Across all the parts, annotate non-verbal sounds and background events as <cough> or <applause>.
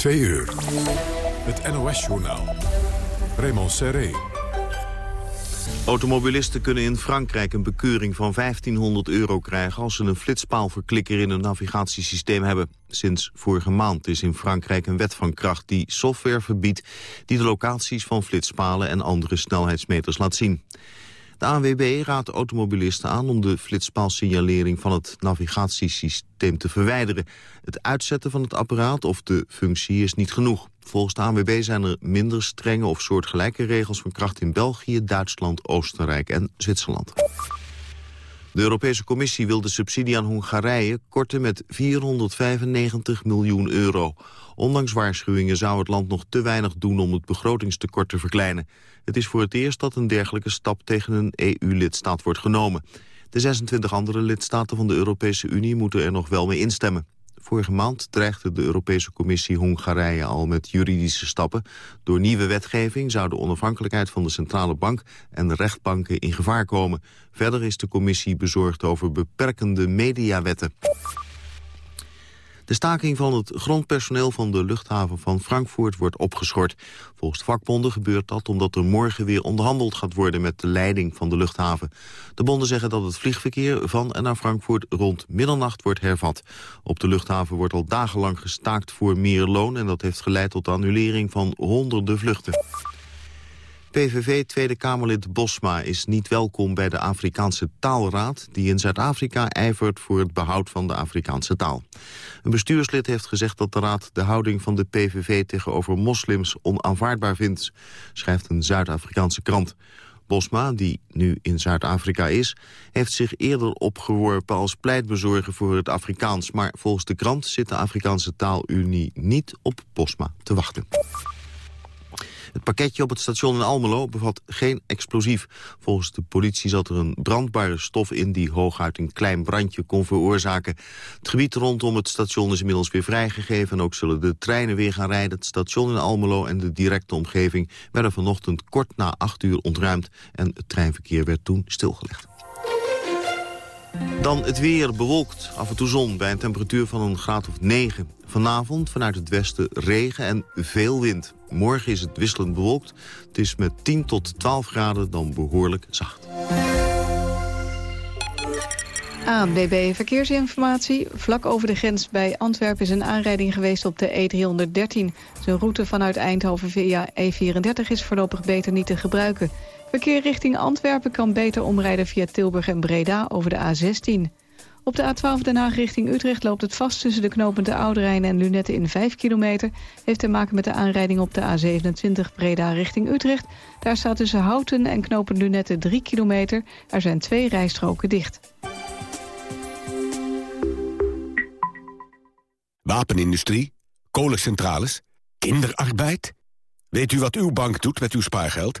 Twee uur. Het NOS-journaal. Raymond Serré. Automobilisten kunnen in Frankrijk een bekeuring van 1500 euro krijgen... als ze een flitspaalverklikker in hun navigatiesysteem hebben. Sinds vorige maand is in Frankrijk een wet van kracht die software verbiedt... die de locaties van flitspalen en andere snelheidsmeters laat zien. De ANWB raadt automobilisten aan om de flitspaalsignalering van het navigatiesysteem te verwijderen. Het uitzetten van het apparaat of de functie is niet genoeg. Volgens de ANWB zijn er minder strenge of soortgelijke regels van kracht in België, Duitsland, Oostenrijk en Zwitserland. De Europese Commissie wil de subsidie aan Hongarije korten met 495 miljoen euro. Ondanks waarschuwingen zou het land nog te weinig doen om het begrotingstekort te verkleinen. Het is voor het eerst dat een dergelijke stap tegen een EU-lidstaat wordt genomen. De 26 andere lidstaten van de Europese Unie moeten er nog wel mee instemmen. Vorige maand dreigde de Europese Commissie Hongarije al met juridische stappen. Door nieuwe wetgeving zou de onafhankelijkheid van de centrale bank en de rechtbanken in gevaar komen. Verder is de commissie bezorgd over beperkende mediawetten. De staking van het grondpersoneel van de luchthaven van Frankfurt wordt opgeschort. Volgens de vakbonden gebeurt dat omdat er morgen weer onderhandeld gaat worden met de leiding van de luchthaven. De bonden zeggen dat het vliegverkeer van en naar Frankfurt rond middernacht wordt hervat. Op de luchthaven wordt al dagenlang gestaakt voor meer loon en dat heeft geleid tot de annulering van honderden vluchten. PVV Tweede Kamerlid Bosma is niet welkom bij de Afrikaanse Taalraad... die in Zuid-Afrika ijvert voor het behoud van de Afrikaanse taal. Een bestuurslid heeft gezegd dat de raad de houding van de PVV... tegenover moslims onaanvaardbaar vindt, schrijft een Zuid-Afrikaanse krant. Bosma, die nu in Zuid-Afrika is, heeft zich eerder opgeworpen als pleitbezorger voor het Afrikaans. Maar volgens de krant zit de Afrikaanse taalunie niet op Bosma te wachten. Het pakketje op het station in Almelo bevat geen explosief. Volgens de politie zat er een brandbare stof in... die hooguit een klein brandje kon veroorzaken. Het gebied rondom het station is inmiddels weer vrijgegeven... en ook zullen de treinen weer gaan rijden. Het station in Almelo en de directe omgeving... werden vanochtend kort na acht uur ontruimd... en het treinverkeer werd toen stilgelegd. Dan het weer bewolkt, af en toe zon bij een temperatuur van een graad of 9. Vanavond vanuit het westen regen en veel wind. Morgen is het wisselend bewolkt. Het is met 10 tot 12 graden dan behoorlijk zacht. ANWB Verkeersinformatie. Vlak over de grens bij Antwerpen is een aanrijding geweest op de E313. Zijn route vanuit Eindhoven via E34 is voorlopig beter niet te gebruiken. Verkeer richting Antwerpen kan beter omrijden via Tilburg en Breda over de A16. Op de A12 Den Haag richting Utrecht loopt het vast tussen de knopende Ouderijn en Lunetten in 5 kilometer. Heeft te maken met de aanrijding op de A27 Breda richting Utrecht. Daar staat tussen Houten en knopen Lunetten 3 kilometer. Er zijn twee rijstroken dicht. Wapenindustrie, kolencentrales, kinderarbeid. Weet u wat uw bank doet met uw spaargeld?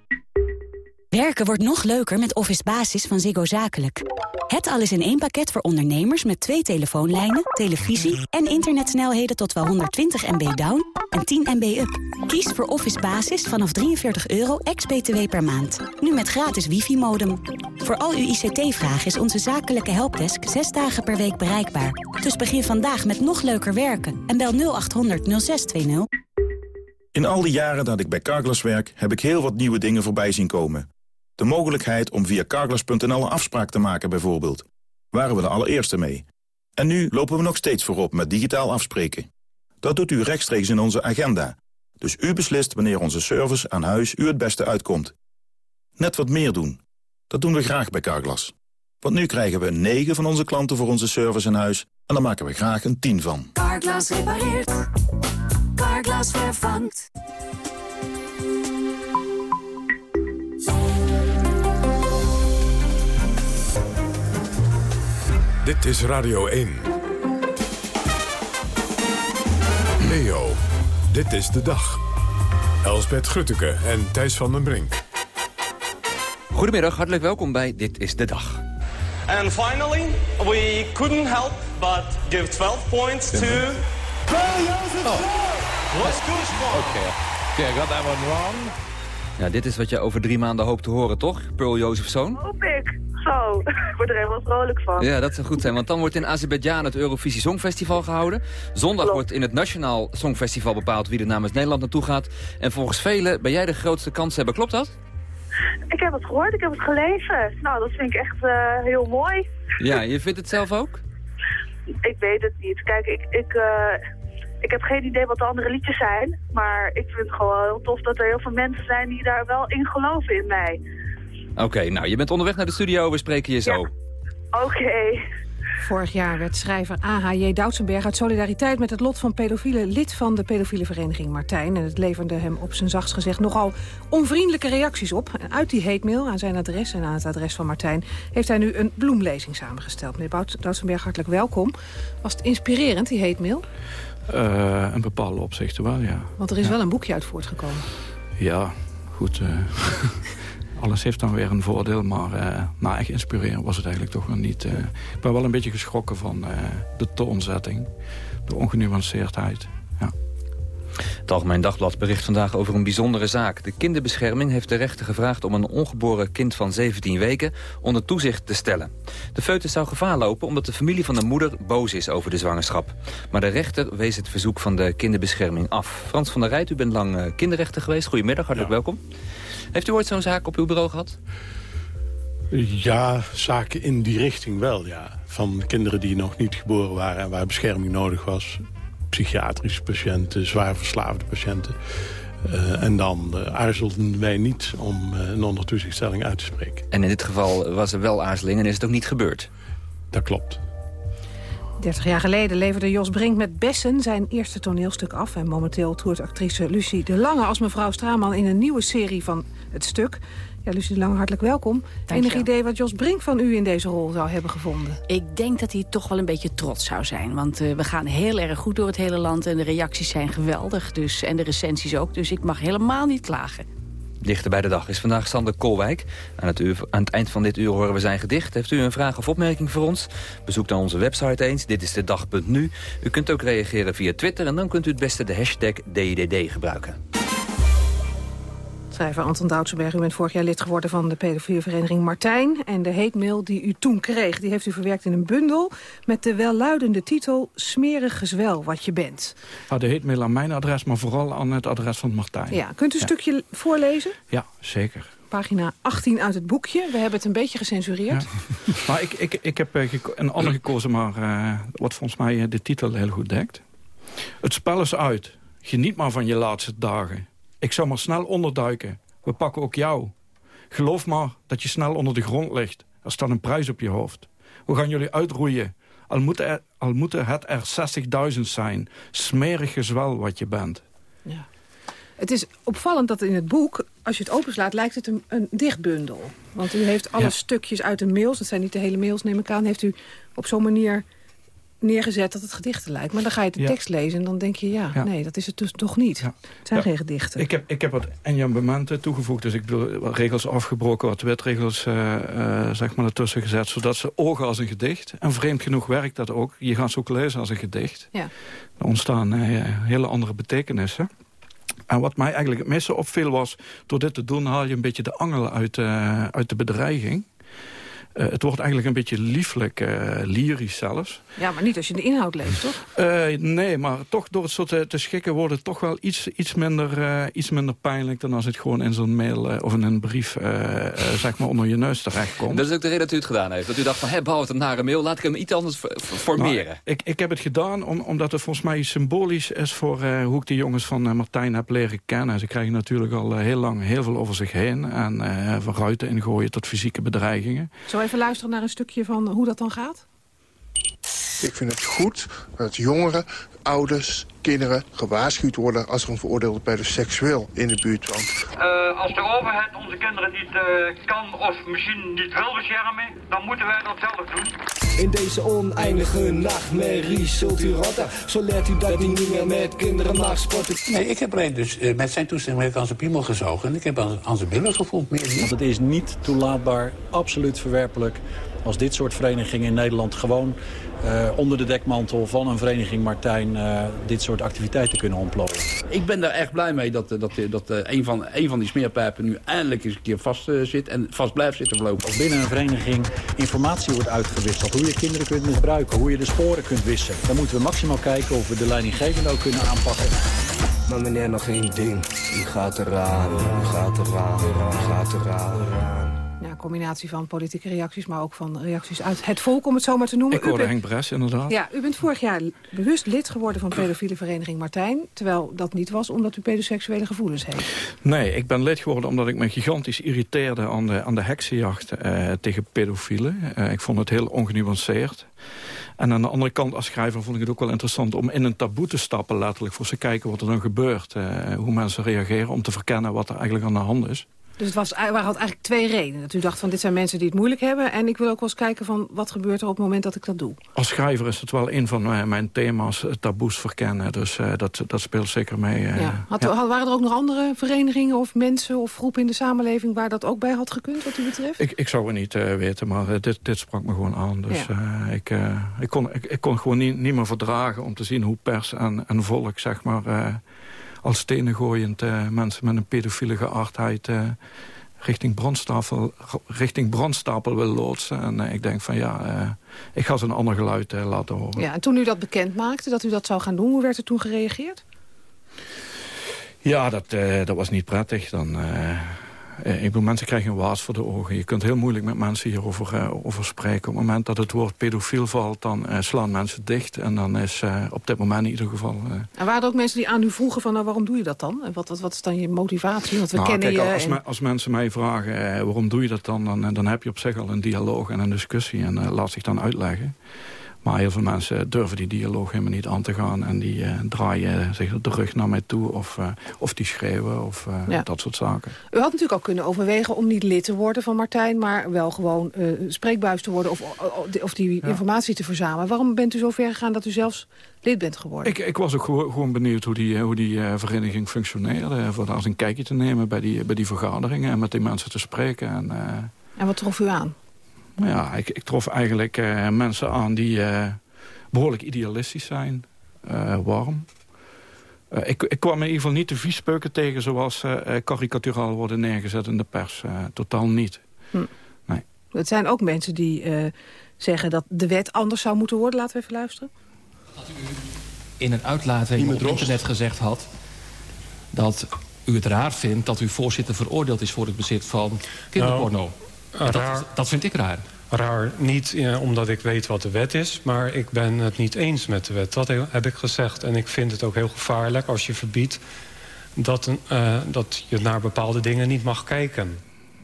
Werken wordt nog leuker met Office Basis van Ziggo Zakelijk. Het alles in één pakket voor ondernemers met twee telefoonlijnen, televisie... en internetsnelheden tot wel 120 MB down en 10 MB up. Kies voor Office Basis vanaf 43 euro ex-BTW per maand. Nu met gratis wifi-modem. Voor al uw ICT-vragen is onze zakelijke helpdesk 6 dagen per week bereikbaar. Dus begin vandaag met nog leuker werken en bel 0800 0620. In al die jaren dat ik bij Carglass werk, heb ik heel wat nieuwe dingen voorbij zien komen. De mogelijkheid om via carglass.nl een afspraak te maken bijvoorbeeld. Waren we de allereerste mee. En nu lopen we nog steeds voorop met digitaal afspreken. Dat doet u rechtstreeks in onze agenda. Dus u beslist wanneer onze service aan huis u het beste uitkomt. Net wat meer doen. Dat doen we graag bij Carglass. Want nu krijgen we 9 van onze klanten voor onze service in huis... en daar maken we graag een 10 van. Carglass repareert. Carglass vervangt. Dit is Radio 1. Leo, dit is de dag. Elsbeth Grutteke en Thijs van den Brink. Goedemiddag, hartelijk welkom bij Dit is de Dag. And finally, we couldn't help but give 12 points to... Okay. Okay, I got that one wrong. Ja, dit is wat je over drie maanden hoopt te horen, toch? Pearl Jozefzoon? Hoop ik. Zo, <laughs> ik word er helemaal vrolijk van. Ja, dat zou goed zijn, want dan wordt in Azerbeidzjan het Eurovisie Songfestival gehouden. Zondag wordt in het Nationaal Songfestival bepaald wie er namens Nederland naartoe gaat. En volgens velen ben jij de grootste kans hebben, klopt dat? Ik heb het gehoord, ik heb het gelezen. Nou, dat vind ik echt uh, heel mooi. Ja, je vindt het zelf ook? ik weet het niet. Kijk, ik, ik, uh, ik heb geen idee wat de andere liedjes zijn. Maar ik vind het gewoon heel tof dat er heel veel mensen zijn die daar wel in geloven in mij. Oké, nou, je bent onderweg naar de studio. We spreken je zo. Ja. Oké. Vorig jaar werd schrijver A.H.J. Doutsenberg uit solidariteit met het lot van pedofielen lid van de pedofiele vereniging Martijn. En het leverde hem op zijn zachtst gezegd nogal onvriendelijke reacties op. En uit die heetmail aan zijn adres en aan het adres van Martijn heeft hij nu een bloemlezing samengesteld. Meneer Doutsenberg, hartelijk welkom. Was het inspirerend, die heetmail? Uh, een bepaalde opzichten wel, ja. Want er is ja. wel een boekje uit voortgekomen. Ja, goed. Uh, <laughs> alles heeft dan weer een voordeel, maar uh, echt inspirerend was het eigenlijk toch nog niet. Uh, ik ben wel een beetje geschrokken van uh, de toonzetting, de ongenuanceerdheid. Ja. Het Algemeen Dagblad bericht vandaag over een bijzondere zaak. De kinderbescherming heeft de rechter gevraagd om een ongeboren kind van 17 weken onder toezicht te stellen. De foetus zou gevaar lopen omdat de familie van de moeder boos is over de zwangerschap. Maar de rechter wees het verzoek van de kinderbescherming af. Frans van der Rijt, u bent lang kinderrechter geweest. Goedemiddag, hartelijk ja. welkom. Heeft u ooit zo'n zaak op uw bureau gehad? Ja, zaken in die richting wel, ja. Van kinderen die nog niet geboren waren en waar bescherming nodig was. Psychiatrische patiënten, zwaar verslaafde patiënten. Uh, en dan uh, aarzelden wij niet om uh, een ondertoezichtstelling uit te spreken. En in dit geval was er wel aarzeling en is het ook niet gebeurd? Dat klopt. 30 jaar geleden leverde Jos Brink met Bessen zijn eerste toneelstuk af. En momenteel toert actrice Lucie de Lange als mevrouw Straman in een nieuwe serie van het stuk. Ja, Lucie de Lange, hartelijk welkom. Enig idee wat Jos Brink van u in deze rol zou hebben gevonden? Ik denk dat hij toch wel een beetje trots zou zijn. Want uh, we gaan heel erg goed door het hele land en de reacties zijn geweldig. Dus, en de recensies ook, dus ik mag helemaal niet klagen. Dichter bij de dag is vandaag Sander Kolwijk. Aan het, uur, aan het, eind van dit uur horen we zijn gedicht. Heeft u een vraag of opmerking voor ons? Bezoek dan onze website eens. Dit is de dag.nu. U kunt ook reageren via Twitter en dan kunt u het beste de hashtag DIDD gebruiken. Schrijver Anton Doutsenberg, u bent vorig jaar lid geworden van de pedofiele vereniging Martijn. En de heetmail die u toen kreeg, die heeft u verwerkt in een bundel... met de welluidende titel Smerig gezwel wat je bent. Nou, de heetmail aan mijn adres, maar vooral aan het adres van Martijn. Ja, kunt u een ja. stukje voorlezen? Ja, zeker. Pagina 18 uit het boekje. We hebben het een beetje gecensureerd. Ja. <laughs> maar ik, ik, ik heb een ander gekozen, maar uh, wat volgens mij de titel heel goed dekt. Het spel is uit. Geniet maar van je laatste dagen. Ik zou maar snel onderduiken. We pakken ook jou. Geloof maar dat je snel onder de grond ligt. Er staat een prijs op je hoofd. We gaan jullie uitroeien. Al moeten, er, al moeten het er 60.000 zijn. Smerig gezwel wat je bent. Ja. Het is opvallend dat in het boek, als je het openslaat, lijkt het een, een dichtbundel. Want u heeft alle ja. stukjes uit de mails, dat zijn niet de hele mails neem ik aan... heeft u op zo'n manier neergezet dat het gedichten lijkt. Maar dan ga je de ja. tekst lezen en dan denk je... ja, ja. nee, dat is het dus toch niet. Ja. Het zijn geen gedichten. Ik heb, ik heb wat enjambementen toegevoegd. Dus ik bedoel, wat regels afgebroken, wat wetregels uh, uh, zeg maar ertussen gezet... zodat ze ogen als een gedicht. En vreemd genoeg werkt dat ook. Je gaat ze ook lezen als een gedicht. Ja. Er ontstaan uh, hele andere betekenissen. En wat mij eigenlijk het meeste opviel was... door dit te doen haal je een beetje de angel uit, uit de bedreiging... Uh, het wordt eigenlijk een beetje lieflijk, uh, lyrisch zelfs. Ja, maar niet als je de inhoud leest, toch? Uh, nee, maar toch door het zo te, te schikken wordt het toch wel iets, iets, minder, iets minder pijnlijk... dan als het gewoon in zo'n mail of in een brief zeg maar onder je neus terechtkomt. Dat is ook de reden dat u het gedaan heeft. Dat u dacht van, hé, bouw het een nare mail, laat ik hem iets anders formeren. Nou, ik, ik heb het gedaan om, omdat het volgens mij symbolisch is... voor hoe ik de jongens van Martijn heb leren kennen. Ze krijgen natuurlijk al heel lang heel veel over zich heen. En van ruiten ingooien tot fysieke bedreigingen. Zo even luisteren naar een stukje van hoe dat dan gaat? Ik vind het goed dat jongeren, ouders, kinderen gewaarschuwd worden... als er een veroordeelde pedoseksueel in de buurt woont. Uh, als de overheid onze kinderen niet uh, kan of misschien niet wil beschermen... dan moeten wij dat zelf doen. In deze oneindige nachtmerrie zult u rotten. Zo leert u dat u niet meer met kinderen mag sporten. Nee, ik heb alleen dus uh, met zijn toestemming aan zijn piemel gezogen... en ik heb aan, aan zijn billen gevoeld, meer niet. Want het is niet toelaatbaar, absoluut verwerpelijk als dit soort verenigingen in Nederland gewoon uh, onder de dekmantel van een vereniging Martijn uh, dit soort activiteiten kunnen ontplooien. Ik ben daar echt blij mee dat, dat, dat een, van, een van die smeerpijpen nu eindelijk eens een keer vast uh, zit en vast blijft zitten voorlopig. Als binnen een vereniging informatie wordt uitgewisseld, hoe je kinderen kunt misbruiken, hoe je de sporen kunt wissen, dan moeten we maximaal kijken of we de leidinggevende ook kunnen aanpakken. Maar meneer, nog één ding. Die gaat eraan, die gaat eraan, die gaat eraan combinatie van politieke reacties... maar ook van reacties uit het volk, om het zo maar te noemen. Ik hoorde Henk Bres, inderdaad. Ja, u bent vorig jaar bewust lid geworden van pedofiele vereniging Martijn... terwijl dat niet was omdat u pedoseksuele gevoelens heeft. Nee, ik ben lid geworden omdat ik me gigantisch irriteerde... aan de, aan de heksenjacht eh, tegen pedofielen. Uh, ik vond het heel ongenuanceerd. En aan de andere kant, als schrijver, vond ik het ook wel interessant... om in een taboe te stappen, letterlijk, voor ze kijken wat er dan gebeurt. Uh, hoe mensen reageren, om te verkennen wat er eigenlijk aan de hand is. Dus het was, waren eigenlijk twee redenen. Dat u dacht van dit zijn mensen die het moeilijk hebben. En ik wil ook wel eens kijken van wat gebeurt er op het moment dat ik dat doe. Als schrijver is het wel een van mijn thema's, taboes verkennen. Dus uh, dat, dat speelt zeker mee. Uh, ja. Had, ja. Waren er ook nog andere verenigingen of mensen of groepen in de samenleving... waar dat ook bij had gekund wat u betreft? Ik, ik zou het niet uh, weten, maar dit, dit sprak me gewoon aan. Dus ja. ik, ik, kon, ik, ik, kon gewoon niet, niet meer verdragen om te zien hoe pers en, en volk... zeg maar als stenen gooiend uh, mensen met een pedofiele geaardheid... Uh, richting, brandstapel, richting brandstapel wil loodsen. En uh, ik denk van ja, ik ga ze een ander geluid laten horen. Ja, en toen u dat bekend maakte, dat u dat zou gaan doen... hoe werd er toen gereageerd? Ja, dat, dat was niet prettig. Dan ik bedoel, mensen krijgen een waas voor de ogen. Je kunt heel moeilijk met mensen hierover uh, over spreken. Op het moment dat het woord pedofiel valt, dan uh, slaan mensen dicht. En dan is op dit moment in ieder geval... En waren er ook mensen die aan u vroegen van, nou, waarom doe je dat dan? En wat, wat, wat is dan je motivatie? Want we nou, kennen kijk, je... Als, en... als, mensen mij vragen, waarom doe je dat dan? dan? Dan heb je op zich al een dialoog en een discussie. En laat zich dan uitleggen. Maar heel veel mensen durven die dialoog helemaal niet aan te gaan. En die uh, draaien zich de rug naar mij toe. Of, uh, of die schreeuwen. Of uh, ja. dat soort zaken. U had natuurlijk ook kunnen overwegen om niet lid te worden van Martijn. Maar wel gewoon spreekbuis te worden. Of, of die ja. informatie te verzamelen. Waarom bent u zo ver gegaan dat u zelfs lid bent geworden? Ik, ik was ook gewoon benieuwd hoe die, hoe die vereniging functioneerde. Voor daar eens een kijkje te nemen bij die, bij die vergaderingen. En met die mensen te spreken. En, en wat trof u aan? Nou ja, ik, ik trof eigenlijk uh, mensen aan die uh, behoorlijk idealistisch zijn. Uh, warm. ik, ik kwam in ieder geval niet de viespeuken tegen... zoals karikaturaal worden neergezet in de pers. totaal niet. Hm. Nee. Het zijn ook mensen die zeggen dat de wet anders zou moeten worden. Laten we even luisteren. Dat u in een uitlating op internet gezegd had... dat u het raar vindt dat uw voorzitter veroordeeld is... voor het bezit van kinderporno. Nou, dat, dat, vind ik raar. Raar, niet omdat ik weet wat de wet is... maar ik ben het niet eens met de wet. Dat heb ik gezegd. En ik vind het ook heel gevaarlijk als je verbiedt... dat, uh, dat je naar bepaalde dingen niet mag kijken.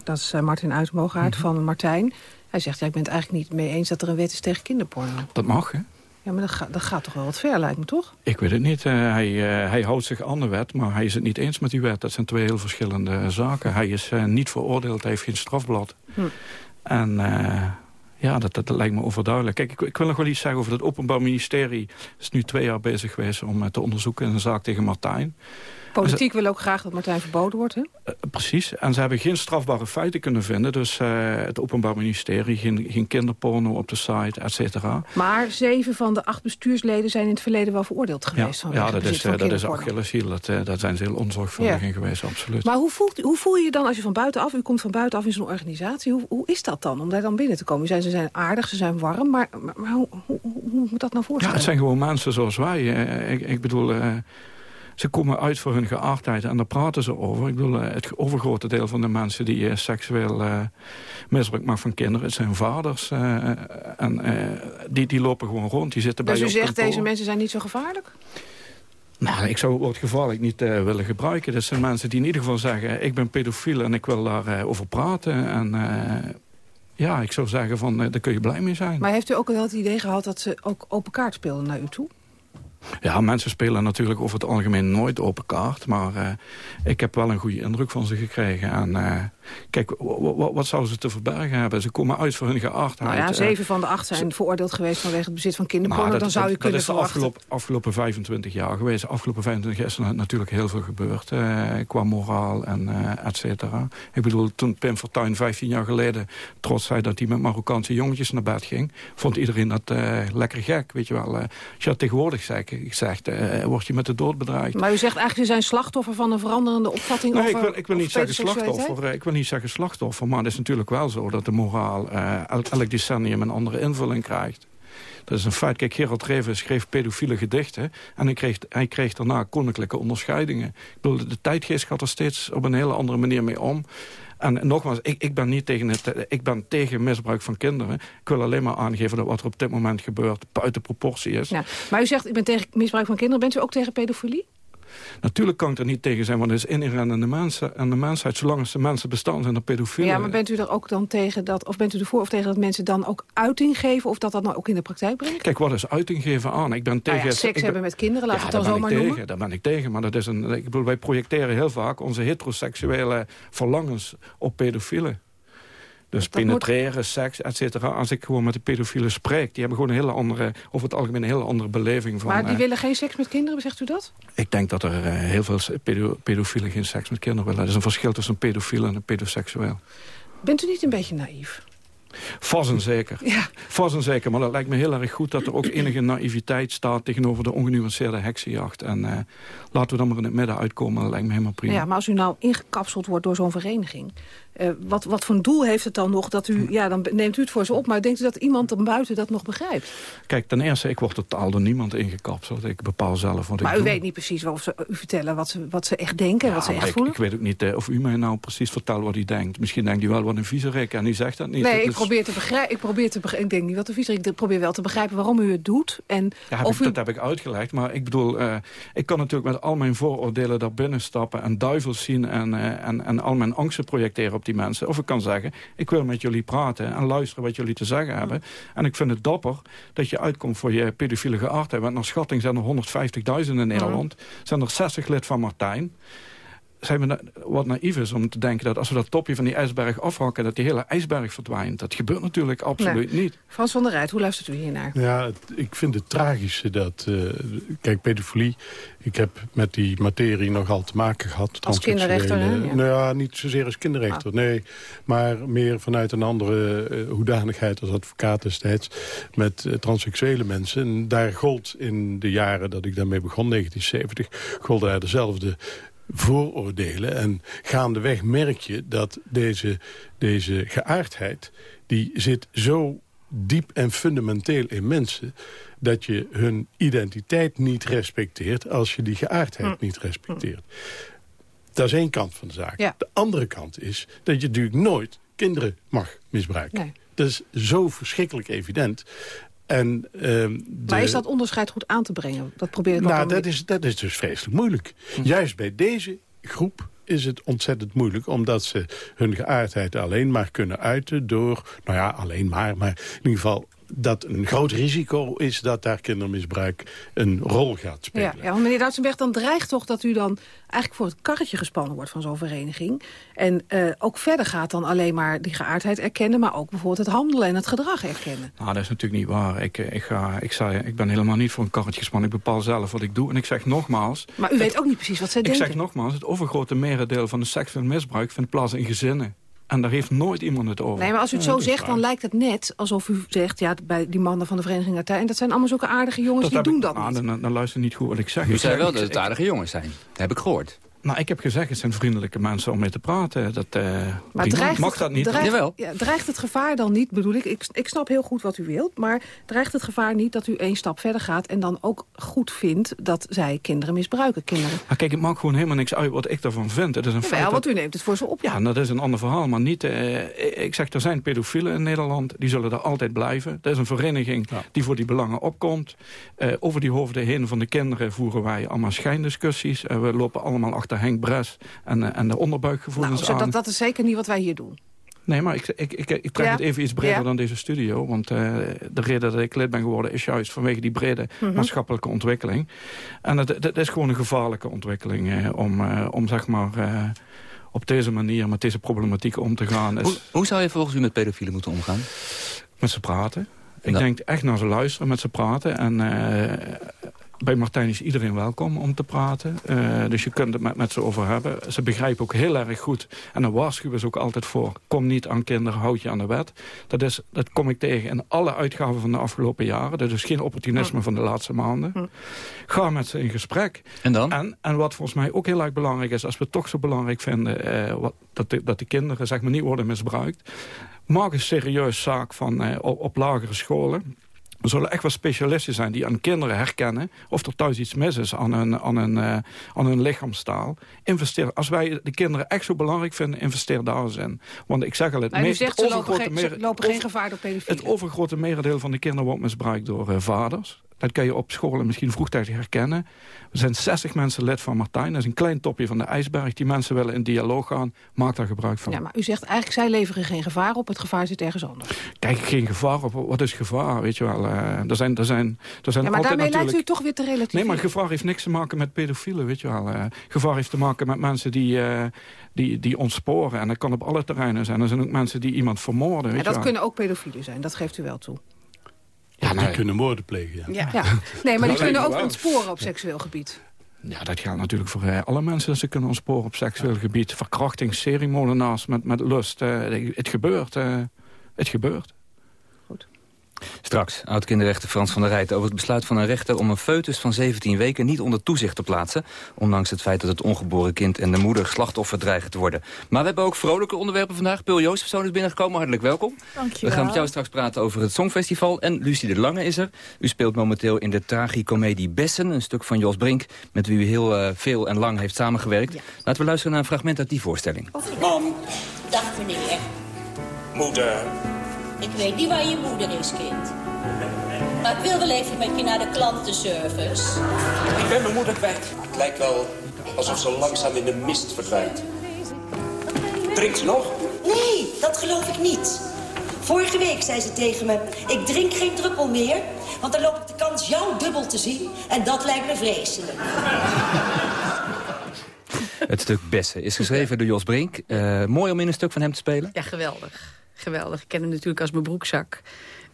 Dat is uh, Martin Uitmogaard mm -hmm. van Martijn. Hij zegt, ja, ik ben het eigenlijk niet mee eens... dat er een wet is tegen kinderporno. Dat mag, hè? Ja, maar dat, ga, dat gaat toch wel wat ver, lijkt me, toch? Ik weet het niet. Uh, hij, uh, hij houdt zich aan de wet, maar hij is het niet eens met die wet. Dat zijn twee heel verschillende zaken. Hij is uh, niet veroordeeld, hij heeft geen strafblad. Hm. En ja, dat, dat, lijkt me overduidelijk. Kijk, ik, ik, wil nog wel iets zeggen over het Openbaar Ministerie. is nu twee jaar bezig geweest om te onderzoeken... een zaak tegen Martijn. Politiek wil ook graag dat Martijn verboden wordt, hè? Uh, precies. En ze hebben geen strafbare feiten kunnen vinden. Dus uh, het Openbaar Ministerie, geen, geen kinderporno op de site, et cetera. Maar zeven van de acht bestuursleden zijn in het verleden wel veroordeeld geweest. Ja, ja dat, is, dat is Achilleshiel. Dat, uh, daar zijn ze heel onzorgvuldig ja. in geweest, absoluut. Maar hoe, voelt, hoe voel je je dan als je van buitenaf... u komt van buitenaf in zo'n organisatie. Hoe, hoe is dat dan, om daar dan binnen te komen? Zei, ze zijn aardig, ze zijn warm. Maar, maar, maar hoe, hoe, hoe, moet dat nou voorstellen? Ja, het zijn gewoon mensen zoals wij. ik, ik bedoel... Ze komen uit voor hun geaardheid en daar praten ze over. Ik bedoel, eh, het overgrote deel van de mensen die seksueel uh, misbruik maken van kinderen... het zijn vaders. Uh, en die, die lopen gewoon rond, die zitten dus bij Dus u zegt, deze mensen zijn niet zo gevaarlijk? Nou, ik zou het woord gevaarlijk niet uh, willen gebruiken. Dat zijn mensen die in ieder geval zeggen... ik ben pedofiel en ik wil daarover uh, over praten. En uh, ja, ik zou zeggen, van, daar kun je blij mee zijn. Maar heeft u ook wel het idee gehad dat ze ook open kaart speelden naar u toe? Ja, mensen spelen natuurlijk over het algemeen nooit open kaart. Maar uh, ik heb wel een goede indruk van ze gekregen. En uh, Kijk, wat zouden ze te verbergen hebben? Ze komen uit voor hun geachtheid. Nou ja, zeven van de acht zijn veroordeeld geweest vanwege het bezit van kinderporno. Dan zou je dat, kunnen dat is de afgelopen, afgelopen 25 jaar geweest. De afgelopen 25 jaar is er natuurlijk heel veel gebeurd. Eh, qua moraal en uh, et cetera. Ik bedoel, toen Pim Fortuyn 15 jaar geleden trots zei dat hij met Marokkaanse jongetjes naar bed ging... vond iedereen dat uh, lekker gek, weet je wel. als je dat tegenwoordig zegt, zegt word je met de dood bedreigd. Maar u zegt eigenlijk, ze zijn slachtoffer van een veranderende opvatting nee, over ik wil, ik wil niet zeggen slachtoffer. Ik wil niet zeggen slachtoffer, maar het is natuurlijk wel zo... dat de moraal elk, elk decennium een andere invulling krijgt. Dat is een feit. Kijk, Gerald Reven schreef pedofiele gedichten... en hij kreeg, hij kreeg daarna koninklijke onderscheidingen. Ik bedoel, de tijdgeest gaat er steeds op een hele andere manier mee om. En nogmaals, ik, ik, ben niet tegen het, ik ben tegen misbruik van kinderen. Ik wil alleen maar aangeven dat wat er op dit moment gebeurt buiten proportie is. Ja, maar u zegt, ik ben tegen misbruik van kinderen. Bent u ook tegen pedofilie? Natuurlijk kan ik er niet tegen zijn, want het is inherent aan de, aan de mensheid. Zolang als de mensen bestaan zijn er pedofielen. Ja, maar bent u er ook dan tegen dat, of bent u ervoor of tegen dat mensen dan ook uiting geven, of dat dat nou ook in de praktijk brengt? Kijk, wat is uiting geven aan? Ik ben nou tegen... ja, seks hebben met kinderen, laat ja, het dan zomaar tegen, noemen. Daar ben ik tegen, maar dat is een, ik bedoel, wij projecteren heel vaak onze heteroseksuele verlangens op pedofielen. Dus penetreren, seks, et cetera. Als ik gewoon met de pedofielen spreek... die hebben gewoon een hele andere, over het algemeen een hele andere beleving van... Maar die willen geen seks met kinderen, zegt u dat? Ik denk dat er uh, heel veel pedo pedofielen geen seks met kinderen willen. Er is een verschil tussen een pedofiel en een pedoseksueel. Bent u niet een beetje naïef? Vast en zeker. Ja. Vast en zeker. Maar dat lijkt me heel erg goed dat er ook enige naïviteit staat... tegenover de ongenuanceerde heksenjacht. En uh, laten we dan maar in het midden uitkomen. Dat lijkt me helemaal prima. Ja, maar als u nou ingekapseld wordt door zo'n vereniging... Uh, wat, wat voor een doel heeft het dan nog dat u... Ja, dan neemt u het voor ze op, maar denkt u dat iemand dan buiten dat nog begrijpt? Kijk, ten eerste, ik word totaal door niemand ingekapseld. Ik bepaal zelf wat maar ik u weet niet precies of ze u vertellen wat ze, wat ze echt denken, ja, wat ze echt ik, voelen? Ik weet ook niet uh, of u mij nou precies vertelt wat u denkt. Misschien denkt u wel wat een viezerik en u zegt dat niet. Nee, ik, probeer te begrijpen, ik probeer te begrijpen. Ik denk niet wat een viezerik. Ik probeer wel te begrijpen waarom u het doet. En ja, of ik, dat heb ik uitgelegd. Maar ik bedoel, uh, ik kan natuurlijk met al mijn vooroordelen daar binnen stappen... en duivels zien en, en, en al mijn angsten projecteren op die mensen. Of ik kan zeggen, ik wil met jullie praten en luisteren wat jullie te zeggen hebben. En ik vind het dapper dat je uitkomt voor je pedofiele geaardheid. Want naar schatting zijn er 150.000 in Nederland. Zijn er 60 lid van Martijn zijn we wat naïef is om te denken dat als we dat topje van die ijsberg afhakken... dat die hele ijsberg verdwijnt. Dat gebeurt natuurlijk absoluut niet. Frans van der Rijt, hoe luistert u hiernaar? Ja, ik vind het tragische dat... Uh, kijk, pedofilie, ik heb met die materie nogal te maken gehad. Als kinderrechter, hè? Ja. Nou ja, niet zozeer als kinderrechter, ah. nee. Maar meer vanuit een andere uh, hoedanigheid als advocaat destijds... met uh, transseksuele mensen. En daar gold in de jaren dat ik daarmee begon, 1970... gold daar dezelfde vooroordelen. En gaandeweg merk je dat deze, deze geaardheid... die zit zo diep en fundamenteel in mensen... dat je hun identiteit niet respecteert... als je die geaardheid hm. niet respecteert. Dat is één kant van de zaak. De andere kant is dat je natuurlijk nooit kinderen mag misbruiken. Dat is zo verschrikkelijk evident. En, uh, Maar is dat onderscheid goed aan te brengen? Dat probeer ik nou, dat is, dat is dus vreselijk moeilijk. Hm. Juist bij deze groep is het ontzettend moeilijk... omdat ze hun geaardheid alleen maar kunnen uiten door... nou ja, alleen maar, maar in ieder geval dat een groot risico is dat daar kindermisbruik een rol gaat spelen. Ja, ja meneer Duitsenberg, dan dreigt toch dat u dan eigenlijk voor het karretje gespannen wordt van zo'n vereniging. En uh, ook verder gaat dan alleen maar die geaardheid erkennen... maar ook bijvoorbeeld het handelen en het gedrag erkennen. Nou, dat is natuurlijk niet waar. Ik, eh, ik, ga, ik, zei, ik ben helemaal niet voor een karretje gespannen. Ik bepaal zelf wat ik doe. En ik zeg nogmaals... Maar u weet ook niet precies wat zij ik denken. Ik zeg nogmaals, het overgrote merendeel van de seksueel misbruik... vindt plaats in gezinnen. En daar heeft nooit iemand het over. Nee, maar als u het zo zegt, dan lijkt het net alsof u zegt... ja, bij die mannen van de Vereniging En dat zijn allemaal zulke aardige jongens, die doen ik, dat niet. Dan, dan luister niet goed wat ik zeg. U zei wel dat het aardige jongens zijn. Dat heb ik gehoord. Nou, ik heb gezegd, het zijn vriendelijke mensen om mee te praten. Dat, uh, maar dreigt mag dat niet? Dreigt, Jawel. Ja, dreigt het gevaar dan niet, bedoel ik, ik, ik snap heel goed wat u wilt... maar dreigt het gevaar niet dat u één stap verder gaat... en dan ook goed vindt dat zij kinderen misbruiken, kinderen? Maar kijk, het maakt gewoon helemaal niks uit wat ik daarvan vind. Het is een feit ja, want u neemt het voor ze op. Ja, dat is een ander verhaal, maar niet... Uh, ik zeg, er zijn pedofielen in Nederland, die zullen er altijd blijven. Er is een vereniging die voor die belangen opkomt. Uh, over die hoofden heen van de kinderen voeren wij allemaal schijndiscussies. we lopen allemaal achter Henk Bres en, eh, en de onderbuikgevoelens nou, aan. Dat is zeker niet wat wij hier doen. Nee, maar ik, ik, ik, ik trek het even iets breder dan deze studio. Want uh, de reden dat ik lid ben geworden is juist vanwege die brede mm -hmm. maatschappelijke ontwikkeling. En het, het, is gewoon een gevaarlijke ontwikkeling uh, om, uh, om zeg maar op deze manier met deze problematiek om te gaan. Is... Hoe, hoe zou je volgens u met pedofielen moeten omgaan? Met ze praten. Ik denk echt naar ze luisteren, met ze praten. En uh, bij Martijn is iedereen welkom om te praten. Uh, dus je kunt het met, met ze over hebben. Ze begrijpen ook heel erg goed. En dan waarschuwen ze ook altijd voor. Kom niet aan kinderen, houd je aan de wet. Dat, is, dat kom ik tegen in alle uitgaven van de afgelopen jaren. Dat is geen opportunisme van de laatste maanden. Hm. Ga met ze in gesprek. En dan? En, en wat volgens mij ook heel erg belangrijk is... als we het toch zo belangrijk vinden... Uh, wat, dat, de, dat de kinderen zeg maar, niet worden misbruikt... maak een serieus zaak van, uh, op, op lagere scholen er zullen echt wel specialisten zijn die aan kinderen herkennen... of er thuis iets mis is aan hun, aan hun, uh, aan hun lichaamstaal. Investeer, als wij de kinderen echt zo belangrijk vinden, investeer daar eens in. Want ik zeg al, het, meest, zegt, het overgrote ze lopen, geen, ze lopen geen gevaar door pedofielen. Het overgrote merendeel van de kinderen wordt misbruikt door uh, vaders. Dat kan je op scholen misschien vroegtijdig herkennen. Er zijn 60 mensen lid van Martijn. Dat is een klein topje van de ijsberg. Die mensen willen in dialoog gaan. Maak daar gebruik van. Ja, maar u zegt eigenlijk, zij leveren geen gevaar op. Het gevaar zit ergens anders. Kijk, geen gevaar op. Wat is gevaar? Weet je wel. Uh, er zijn, er zijn, er zijn ja, maar daarmee lijkt u toch weer te relativeren. Nee, maar gevaar heeft niks te maken met pedofielen. Weet je wel. Uh, gevaar heeft te maken met mensen die... Uh, die, die ontsporen. En dat kan op alle terreinen zijn. Er zijn ook mensen die iemand vermoorden. Weet en dat je kunnen ook pedofielen zijn, dat geeft u wel toe. Ja, die kunnen moorden plegen. Ja. ja. Nee, maar die kunnen ook ontsporen op seksueel gebied. Ja, dat geldt natuurlijk voor uh, alle mensen. Dat ze kunnen ontsporen op seksueel gebied. Verkrachting, seriemoordenaars met, met lust. Uh, het gebeurt. Uh, het gebeurt. Straks, oud-kinderrechter Frans van der Rijt over het besluit van een rechter... om een foetus van 17 weken niet onder toezicht te plaatsen... ondanks het feit dat het ongeboren kind en de moeder slachtoffer dreigen te worden. Maar we hebben ook vrolijke onderwerpen vandaag. Pul Jozefzoon is binnengekomen, hartelijk welkom. Dankjewel. We gaan met jou straks praten over het Songfestival. En Lucie de Lange is er. U speelt momenteel in de tragicomedie Bessen... een stuk van Jos Brink, met wie u heel uh, veel en lang heeft samengewerkt. Laten we luisteren naar een fragment uit die voorstelling. Mam. Dag meneer. Moeder. Ik weet niet waar je moeder is, kind. Maar ik wil wel even met je naar de klantenservice. Ik ben mijn moeder kwijt. Het lijkt wel alsof ze langzaam in de mist verdwijnt. Drinkt ze nog? Nee, dat geloof ik niet. Vorige week zei ze tegen me, ik drink geen druppel meer... want dan loop ik de kans jou dubbel te zien. En dat lijkt me vreselijk. Het stuk Bessen is geschreven door Jos Brink. Uh, mooi om in een stuk van hem te spelen? Ja, geweldig geweldig. Ik ken hem natuurlijk als mijn broekzak.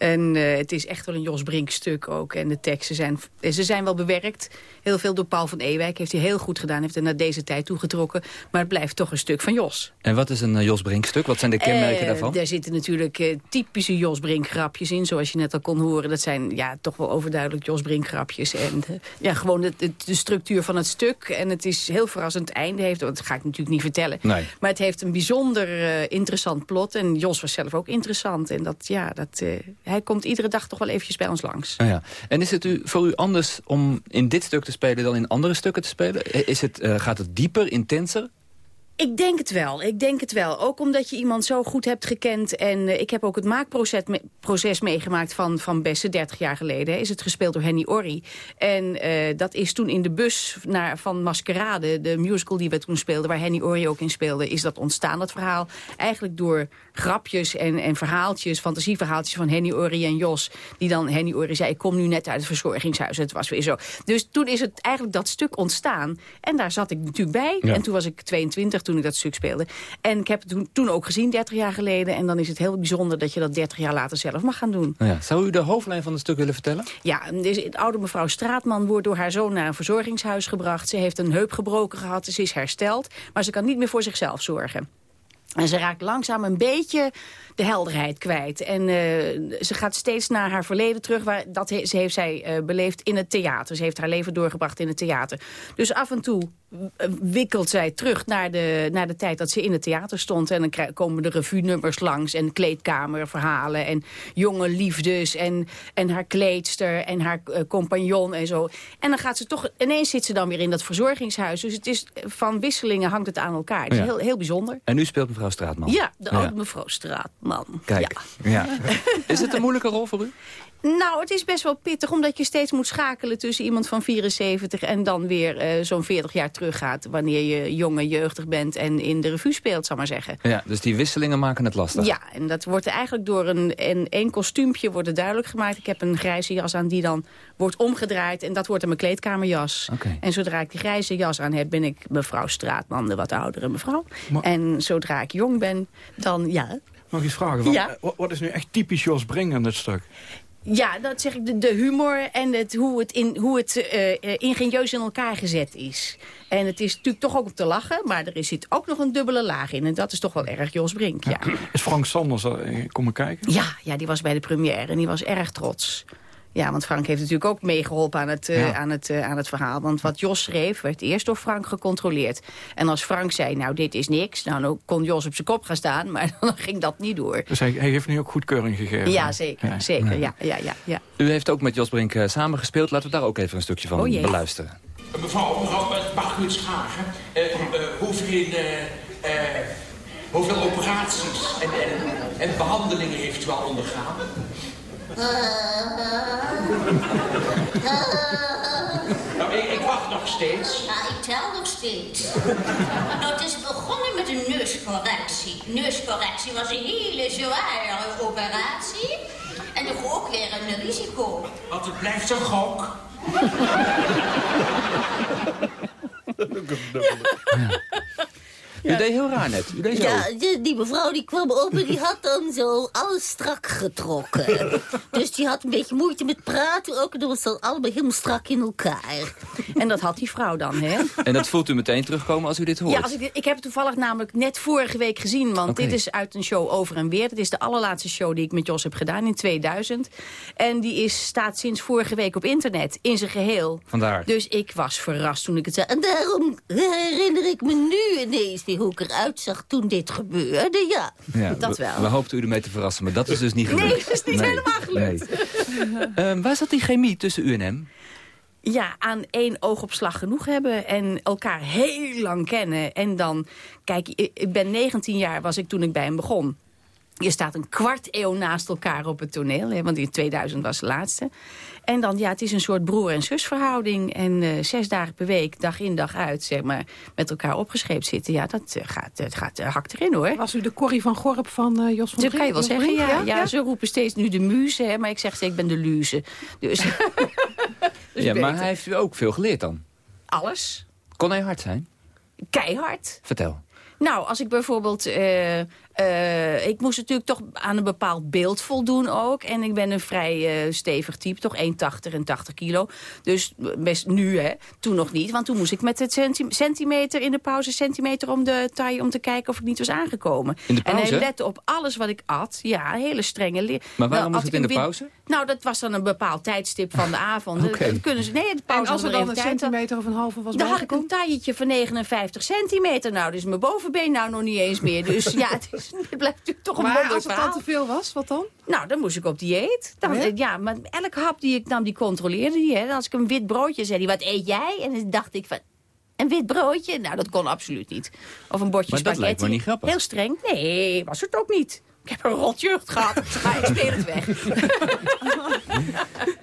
En uh, het is echt wel een Jos Brink stuk ook. En de teksten zijn, ze zijn wel bewerkt. Heel veel door Paul van Ewijk. Heeft hij heel goed gedaan. Heeft er naar deze tijd toegetrokken. Maar het blijft toch een stuk van Jos. En wat is een uh, Jos Brink stuk? Wat zijn de kenmerken uh, daarvan? Daar zitten natuurlijk typische Jos Brink grapjes in. Zoals je net al kon horen. Dat zijn ja, toch wel overduidelijk Jos Brink grapjes. En ja, gewoon de, de, de, structuur van het stuk. En het is heel verrassend einde heeft. Dat ga ik natuurlijk niet vertellen. Nee. Maar het heeft een bijzonder interessant plot. En Jos was zelf ook interessant. En dat, ja, dat hij komt iedere dag toch wel eventjes bij ons langs. Oh ja. En is het u, voor u anders om in dit stuk te spelen dan in andere stukken te spelen? Is het, uh, gaat het dieper, intenser? Ik denk het wel. Ik denk het wel. Ook omdat je iemand zo goed hebt gekend. En uh, ik heb ook het maakproces me proces meegemaakt van, van Besse 30 jaar geleden. Is het gespeeld door Henny Orry. En uh, dat is toen in de bus naar, van Maskerade, de musical die we toen speelden... waar Henny Orry ook in speelde, is dat ontstaan, dat verhaal. Eigenlijk door grapjes en, en verhaaltjes, fantasieverhaaltjes van Henny Orry en Jos. Die dan, Henny Orry zei, ik kom nu net uit het verzorgingshuis. Het was weer zo. Dus toen is het eigenlijk dat stuk ontstaan. En daar zat ik natuurlijk bij. Ja. En toen was ik 22 toen ik dat stuk speelde. En ik heb het toen, toen ook gezien, 30 jaar geleden. En dan is het heel bijzonder dat je dat 30 jaar later zelf mag gaan doen. Ja. Zou u de hoofdlijn van het stuk willen vertellen? Ja, dus de oude mevrouw Straatman wordt door haar zoon naar een verzorgingshuis gebracht. Ze heeft een heup gebroken gehad, ze is hersteld. Maar ze kan niet meer voor zichzelf zorgen. En ze raakt langzaam een beetje de helderheid kwijt. En uh, ze gaat steeds naar haar verleden terug. Waar, dat ze heeft zij uh, beleefd in het theater. Ze heeft haar leven doorgebracht in het theater. Dus af en toe wikkelt zij terug naar de, naar de tijd dat ze in het theater stond. En dan komen de revue-nummers langs en kleedkamerverhalen... en jonge liefdes en, en haar kleedster en haar uh, compagnon en zo. En dan gaat ze toch... Ineens zit ze dan weer in dat verzorgingshuis. Dus het is, van wisselingen hangt het aan elkaar. Het is ja. heel, heel bijzonder. En u speelt mevrouw mevrouw Straatman. Ja, de oude mevrouw Straatman. Kijk, ja. <laughs> Is het een moeilijke rol voor u? Nou, het is best wel pittig, omdat je steeds moet schakelen tussen iemand van 74 en dan weer eh, zo'n 40 jaar teruggaat. Wanneer je jong en jeugdig bent en in de revue speelt, zal maar zeggen. Ja, dus die wisselingen maken het lastig. Ja, en dat wordt eigenlijk door een, een, een kostuumpje wordt het duidelijk gemaakt. Ik heb een grijze jas aan die dan wordt omgedraaid en dat wordt mijn kleedkamerjas. Okay. En zodra ik die grijze jas aan heb, ben ik mevrouw Straatman, de wat oudere mevrouw. En zodra ik jong ben, dan ja... Nog iets vragen. Van, Ja. wat- Wat is nu echt typisch Jos Brink aan dit stuk? Ja, dat zeg ik, de, de humor en het, hoe het, in, hoe het eh, eh, ingenieus in elkaar gezet is. En het is natuurlijk toch ook om te lachen, maar er zit ook nog een dubbele laag in. En dat is toch wel erg Jos Brink, ja. Is Frank Sanders eh, komen kijken? Ja, ja, die was bij de première en die was erg trots. Ja, want Frank heeft natuurlijk ook meegeholpen aan het, eh, Ja. aan, het, eh, aan het verhaal. Want wat Jos schreef, werd eerst door Frank gecontroleerd. En als Frank zei, nou, dit is niks... nou, dan kon Jos op zijn kop gaan staan, maar <laughs> dan ging dat niet door. Dus hij, hij heeft nu ook goedkeuring gegeven? Ja, zeker, zeker, ja, ja, ja, ja. U heeft ook met Jos Brink eh, samengespeeld. Laten we daar ook even een stukje van Oh beluisteren. Mevrouw, mevrouw, mag ik u iets vragen? Eh, eh, hoeveel, eh, eh, hoeveel operaties en, en, en behandelingen heeft u al ondergaan? Nou, ik, ik wacht nog steeds. Ja, ik tel nog steeds. nou, het is begonnen met een neuscorrectie. Neuscorrectie was een hele zware operatie. En toch ook weer een risico. Want het blijft <laughs> een gok. <laughs> U deed heel raar net. U deed zo. Ja, die, die mevrouw die kwam op en die had dan zo alles strak getrokken. <laughs> dus die had een beetje moeite met praten ook. En dat was dan allemaal helemaal strak in elkaar. En dat had die vrouw dan, hè? En dat voelt u meteen terugkomen als u dit hoort? Ja, als ik, ik heb het toevallig namelijk net vorige week gezien. Want dit is uit een show over en weer. Het is de allerlaatste show die ik met Jos heb gedaan in 2000. En die is, staat sinds vorige week op internet, in zijn geheel. Vandaar. Dus ik was verrast toen ik het zei. En daarom herinner ik me nu ineens hoe ik eruit zag toen dit gebeurde, ja. Ja, dat we- wel. We hoopten u ermee te verrassen, maar dat is dus niet gelukt. Nee, dat is niet helemaal gelukt. nee. <laughs> Ehm, waar zat die chemie tussen u en hem? Ja, aan één oogopslag genoeg hebben en elkaar heel lang kennen. En dan, kijk, ik ik ben 19 jaar was ik toen ik bij hem begon. Je staat een kwart eeuw naast elkaar op het toneel, hè, want in 2000 was de laatste. En dan, ja, het is een soort broer- en zusverhouding. En eh, zes dagen per week, dag in, dag uit, zeg maar, met elkaar opgescheept zitten. Ja, dat eh, gaat, het gaat eh, hakt erin, hoor. Was u de Corrie van Gorp van eh, Jos van Dat kan je wel Jos zeggen, ja, ja, Ze roepen steeds nu de muze, hè, maar ik zeg steeds, ik ben de luze. Dus, <laughs> dus ja, maar hij heeft u ook veel geleerd dan. Alles. Kon hij hard zijn? Keihard. Vertel. Nou, als ik bijvoorbeeld... eh, eh, ik moest natuurlijk toch aan een bepaald beeld voldoen ook. En ik ben een vrij eh, stevig type, toch 1,80 en 80 kilo. Dus best nu, hè. Toen nog niet, want toen moest ik met het centi- centimeter in de pauze... centimeter om de taille om te kijken of ik niet was aangekomen. In de En pauze? hij lette op alles wat ik at. Ja, hele strenge leer. Maar waarom Nou, het in de pauze? Nou, dat was dan een bepaald tijdstip van de avond. <laughs> Oké. Dan kunnen ze, nee, de pauze En als er dan een centimeter of een halve was Dan had ik een tailletje van 59 centimeter. Nou, dus mijn bovenbeen nou nog niet eens meer. Dus ja, het, is, <laughs> het blijft natuurlijk toch een Maar als het dan te veel was, wat dan? Nou, dan moest ik op dieet. Dan, Oh ja? ja? maar elk hap die ik nam, die controleerde die. Hè. Als ik een wit broodje zei, die, wat eet jij? En dan dacht ik van, een wit broodje? Nou, dat kon absoluut niet. Of een bordje Maar dat spaghetti. lijkt me niet grappig. Heel streng. Nee, was het ook niet. Ik heb een rotjeugd gehad, <laughs> maar ik speel het weg. <laughs>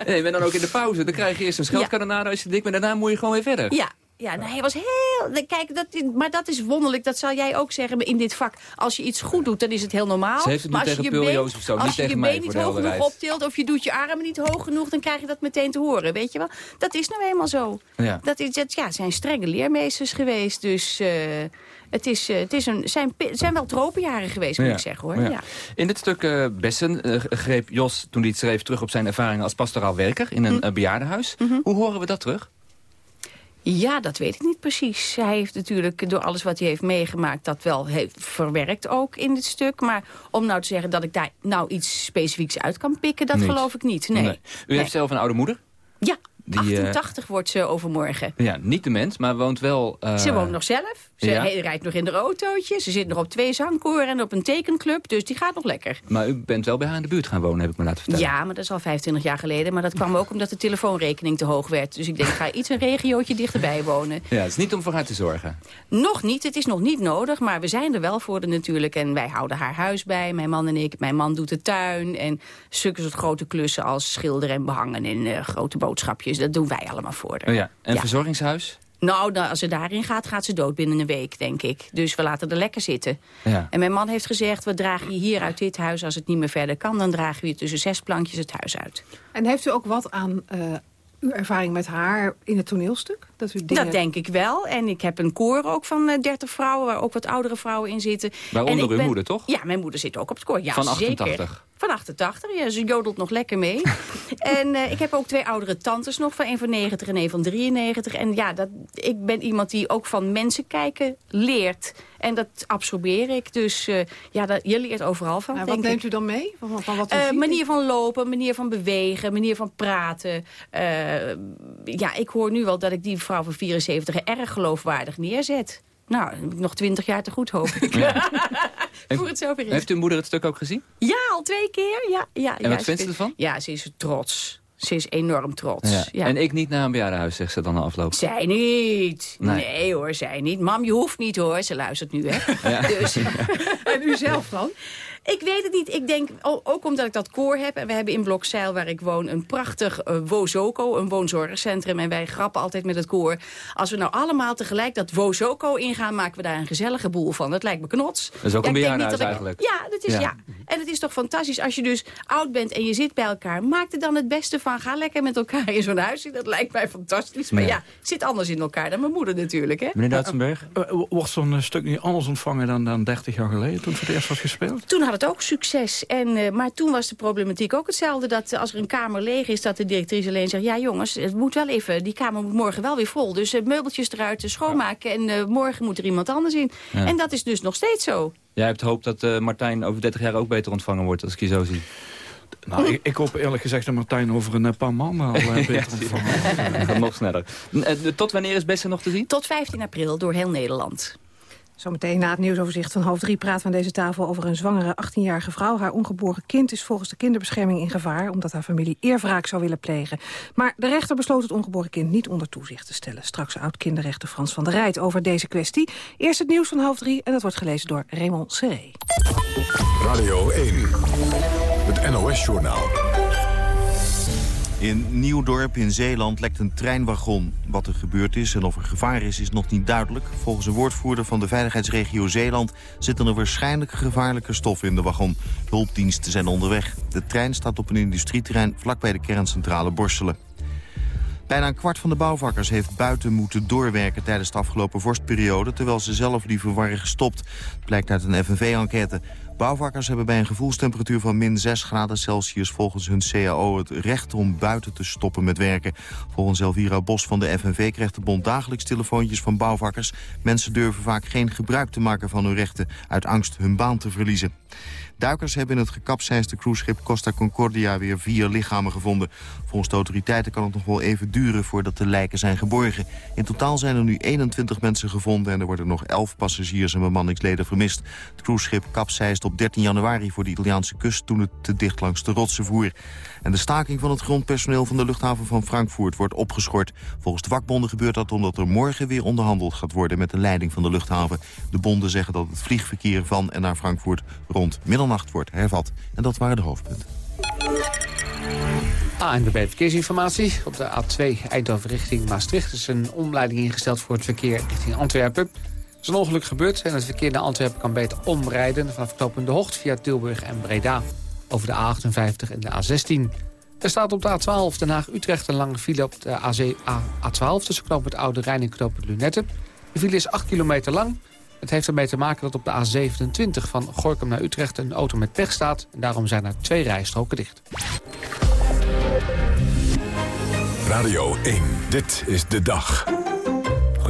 Nee, maar dan ook in de pauze. Dan krijg je eerst een scheldkanonade als je dik bent. Daarna moet je gewoon weer verder. Ja, ja nou, hij was heel... Kijk, dat, maar dat is wonderlijk. Dat zal jij ook zeggen in dit vak. Als je iets goed doet, dan is het heel normaal. Ze heeft het nu maar als tegen je je Peul been- Jozef zo, Als niet je tegen je been niet hoog genoeg optilt... of je doet je armen niet hoog genoeg... dan krijg je dat meteen te horen, weet je wel. Dat is nou eenmaal zo. Ja. Dat is, dat, ja, het zijn strenge leermeesters geweest. Dus eh, het, is, eh, het is een, zijn, zijn wel tropenjaren geweest, moet Ja, ik zeggen. hoor. ja. Ja. In dit stuk eh, Bessen greep Jos, toen hij het schreef, terug op zijn ervaringen als pastoraal werker in Hm. een eh, bejaardenhuis. Hoe horen we dat terug? Ja, dat weet ik niet precies. Hij heeft natuurlijk door alles wat hij heeft meegemaakt... dat wel heeft verwerkt ook in dit stuk. Maar om nou te zeggen dat ik daar nou iets specifieks uit kan pikken... dat Niet. geloof ik niet. Nee. U heeft zelf een oude moeder. Ja. Die, 88 wordt ze overmorgen. Ja, niet de mens, maar woont wel... Ze woont nog zelf. Ze Ja. rijdt nog in de autootje. Ze zit nog op twee zangkoren en op een tekenclub. Dus die gaat nog lekker. Maar u bent wel bij haar in de buurt gaan wonen, heb ik me laten vertellen. Ja, maar dat is al 25 jaar geleden. Maar dat kwam ook omdat de telefoonrekening te hoog werd. Dus ik denk, ik ga iets een regiootje dichterbij wonen. Ja, het is niet om voor haar te zorgen. Nog niet, het is nog niet nodig, maar we zijn er wel voor de natuurlijk. En wij houden haar huis bij, mijn man en ik. Mijn man doet de tuin en stukken soort grote klussen als schilderen en behangen en eh, grote boodschapjes. Dat doen wij allemaal voor haar. Oh ja. En Ja. verzorgingshuis? Nou, nou, als ze daarin gaat, gaat ze dood binnen een week, denk ik. Dus we laten er lekker zitten. Ja. En mijn man heeft gezegd, we dragen je hier uit dit huis... als het niet meer verder kan, dan dragen we je tussen zes plankjes het huis uit. En heeft u ook wat aan eh, uw ervaring met haar in het toneelstuk? Dat, u dingen... Dat denk ik wel. En ik heb een koor ook van eh, 30 vrouwen, waar ook wat oudere vrouwen in zitten. Waaronder En ik uw ben- moeder, toch? Ja, mijn moeder zit ook op het koor. Ja, Van zeker. 88? Van 88, ja, ze jodelt nog lekker mee. <laughs> en eh, ik heb ook twee oudere tantes nog, van een van 90 en een van 93. En ja, dat, ik ben iemand die ook van mensen kijken leert. En dat absorbeer ik. Dus eh, ja, dat, je leert overal van, Nou, denk wat neemt ik. u dan mee? Van, van wat u Eh, ziet? manier van lopen, manier van bewegen, manier van praten. Eh, ja, ik hoor nu wel dat ik die vrouw van 74 erg geloofwaardig neerzet. Nou, dan heb ik nog twintig jaar te goed, hoop ik. <laughs> Voor het zover is. Heeft uw moeder het stuk ook gezien? Ja, al twee keer. Ja, ja, En wat vindt ze ervan? Ja, ze is trots. Ze is enorm trots. Ja. Ja. En ik niet naar een bejaardenhuis, zegt ze dan na afloop. Zij niet. Nee. Nee. hoor, zij niet. Mam, je hoeft niet hoor. Ze luistert nu, hè. Ja. Dus. <laughs> En u zelf dan? Ik weet het niet. Ik denk, ook omdat ik dat koor heb... en we hebben in Blokzeil, waar ik woon, een prachtig eh, Wozoko... een woonzorgcentrum. En wij grappen altijd met het koor... als we nou allemaal tegelijk dat Wozoko ingaan... maken we daar een gezellige boel van. Dat lijkt me knots. Dat is ook Ja, een ik denk niet bejaardenhuis ik- eigenlijk. Ja, dat is, Ja. ja. En het is toch fantastisch als je dus oud bent en je zit bij elkaar. Maak er dan het beste van. Ga lekker met elkaar in zo'n huis. Dat lijkt mij fantastisch. Maar Ja. ja, zit anders in elkaar dan mijn moeder natuurlijk, hè? Meneer Duitsenberg? Eh, wordt zo'n eh, stuk niet anders ontvangen dan, dan 30 jaar geleden... toen het voor het eerst was gespeeld? Toen had het ook succes. En, eh, maar toen was de problematiek ook hetzelfde. Dat eh, als er een kamer leeg is, dat de directrice alleen zegt... ja jongens, het moet wel even, die kamer moet morgen wel weer vol. Dus eh, meubeltjes eruit, schoonmaken en eh, morgen moet er iemand anders in. Ja. En dat is dus nog steeds zo. Jij hebt hoop dat eh, Martijn over 30 jaar ook beter ontvangen wordt, als ik je zo zie. Nou, ik, ik hoop eerlijk gezegd dat Martijn over een paar maanden al <laughs> beter Ja, gaat nog sneller. Tot wanneer is Besse nog te zien? Tot 15 april door heel Nederland. Zometeen na het nieuwsoverzicht van half drie praten we aan deze tafel over een zwangere 18-jarige vrouw. Haar ongeboren kind is volgens de kinderbescherming in gevaar... omdat haar familie eerwraak zou willen plegen. Maar de rechter besloot het ongeboren kind niet onder toezicht te stellen. Straks oud-kinderrechter Frans van der Rijt over deze kwestie. Eerst het nieuws van half drie en dat wordt gelezen door Raymond Serré. Radio 1. Het NOS-journaal. In Nieuwdorp in Zeeland lekt een treinwagon. Wat er gebeurd is en of er gevaar is, is nog niet duidelijk. Volgens een woordvoerder van de veiligheidsregio Zeeland... zitten er waarschijnlijk gevaarlijke stoffen in de wagon. Hulpdiensten zijn onderweg. De trein staat op een industrieterrein vlakbij de kerncentrale Borselen. Bijna een kwart van de bouwvakkers heeft buiten moeten doorwerken tijdens de afgelopen vorstperiode, terwijl ze zelf liever waren gestopt. Blijkt uit een FNV-enquête. Bouwvakkers hebben bij een gevoelstemperatuur van min 6 graden Celsius volgens hun CAO het recht om buiten te stoppen met werken. Volgens Elvira Bos van de FNV krijgt de bond dagelijks telefoontjes van bouwvakkers. Mensen durven vaak geen gebruik te maken van hun rechten uit angst hun baan te verliezen. Duikers hebben in het gekapseisde cruiseschip Costa Concordia weer vier lichamen gevonden. Volgens de autoriteiten kan het nog wel even duren voordat de lijken zijn geborgen. In totaal zijn er nu 21 mensen gevonden en er worden nog 11 passagiers en bemanningsleden vermist. Het cruiseschip kapseist op 13 januari voor de Italiaanse kust toen het te dicht langs de rotsen voer. En de staking van het grondpersoneel van de luchthaven van Frankfurt wordt opgeschort. Volgens de vakbonden gebeurt dat omdat er morgen weer onderhandeld gaat worden met de leiding van de luchthaven. De bonden zeggen dat het vliegverkeer van en naar Frankfurt rond middernacht wordt hervat. En dat waren de hoofdpunten. ANWB Verkeersinformatie. Op de A2 Eindhoven richting Maastricht is een omleiding ingesteld voor het verkeer richting Antwerpen. Is een ongeluk gebeurd en het verkeer naar Antwerpen kan beter omrijden... vanaf knooppunt De Hocht via Tilburg en Breda over de A58 en de A16. Er staat op de A12 Den Haag-Utrecht een lange file op de AC A12... tussen knooppunt Oude Rijn en knooppunt Lunette. De file is 8 kilometer lang. Het heeft ermee te maken dat op de A27 van Gorkum naar Utrecht... een auto met pech staat en daarom zijn er twee rijstroken dicht. Radio 1. Dit is de dag.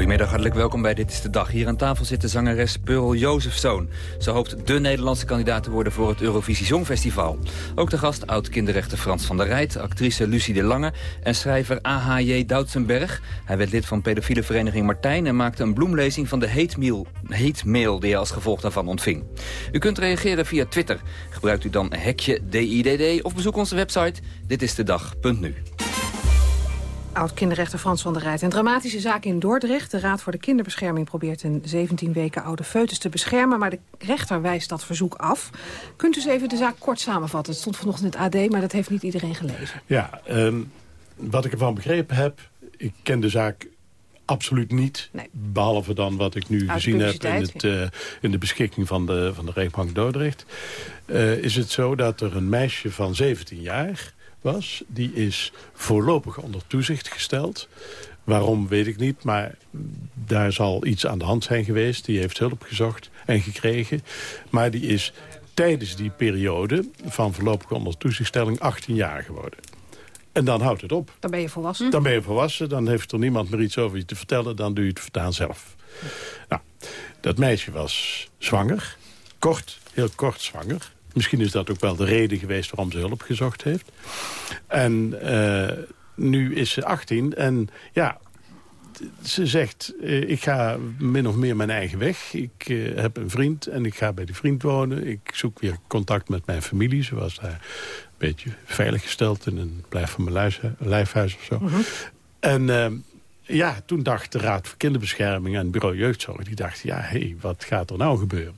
Goedemiddag, hartelijk welkom bij Dit is de Dag. Hier aan tafel zit de zangeres Pearl Jozefzoon. Ze hoopt de Nederlandse kandidaat te worden voor het Eurovisie Songfestival. Ook de gast, oud-kinderrechter Frans van der Rijt, actrice Lucie de Lange... en schrijver A.H.J. Doutsenberg. Hij werd lid van pedofiele vereniging Martijn... en maakte een bloemlezing van de hate mail, hate mail die hij als gevolg daarvan ontving. U kunt reageren via Twitter. Gebruikt u dan hekje DIDD of bezoek onze website ditistedag.nu. Oud-kinderrechter Frans van der Rijt. Een dramatische zaak in Dordrecht. De Raad voor de Kinderbescherming probeert een 17 weken oude foetus te beschermen... maar de rechter wijst dat verzoek af. Kunt u eens even de zaak kort samenvatten? Het stond vanochtend in het AD, maar dat heeft niet iedereen gelezen. Ja, ehm, wat ik ervan begrepen heb... ik ken de zaak absoluut niet. Behalve dan wat ik nu gezien heb in, het, uh, in de beschikking van de, van de rechtbank Dordrecht. Uh, is het zo dat er een meisje van 17 jaar was. Die is voorlopig onder toezicht gesteld. Waarom weet ik niet, maar daar zal iets aan de hand zijn geweest. Die heeft hulp gezocht en gekregen. Maar die is tijdens die periode van voorlopige onder toezichtstelling 18 jaar geworden. En dan houdt het op. Dan ben je volwassen. Dan ben je volwassen, dan heeft er niemand meer iets over je te vertellen. Dan doe je het voortaan zelf. Nou, dat meisje was zwanger. Kort, heel kort zwanger. Misschien is dat ook wel de reden geweest waarom ze hulp gezocht heeft. En uh, nu is ze 18 en ja, ze zegt, uh, ik ga min of meer mijn eigen weg. Ik uh, heb een vriend en ik ga bij die vriend wonen. Ik zoek weer contact met mijn familie. Ze was daar een beetje veiliggesteld in een blijf van mijn lijfhuis of zo. Mm -hmm. En ja, toen dacht de Raad voor Kinderbescherming en Bureau Jeugdzorg... die dachten, ja, hé, hey, wat gaat er nou gebeuren?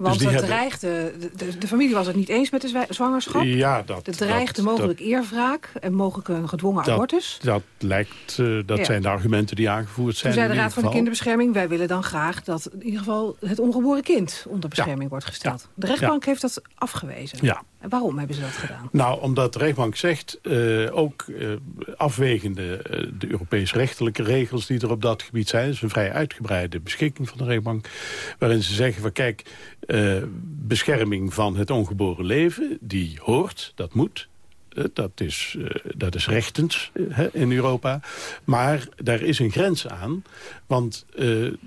Want dus het dreigde, de, de, de, familie was het niet eens met de zwangerschap. Ja, dat, het dreigde dat, mogelijk eerwraak en mogelijk een gedwongen dat, abortus. Dat lijkt, uh, dat ja. zijn de argumenten die aangevoerd zijn. Toen zei de Raad van de Kinderbescherming, wij willen dan graag dat in ieder geval het ongeboren kind onder bescherming ja. wordt gesteld. De rechtbank heeft dat afgewezen. Ja. Waarom hebben ze dat gedaan? Nou, omdat de rechtbank zegt, uh, ook uh, afwegende uh, de Europese rechtelijke regels die er op dat gebied zijn. Dat is een vrij uitgebreide beschikking van de rechtbank. Waarin ze zeggen van kijk, bescherming van het ongeboren leven, die hoort, dat moet. Dat is, dat is rechtens in Europa. Maar daar is een grens aan. Want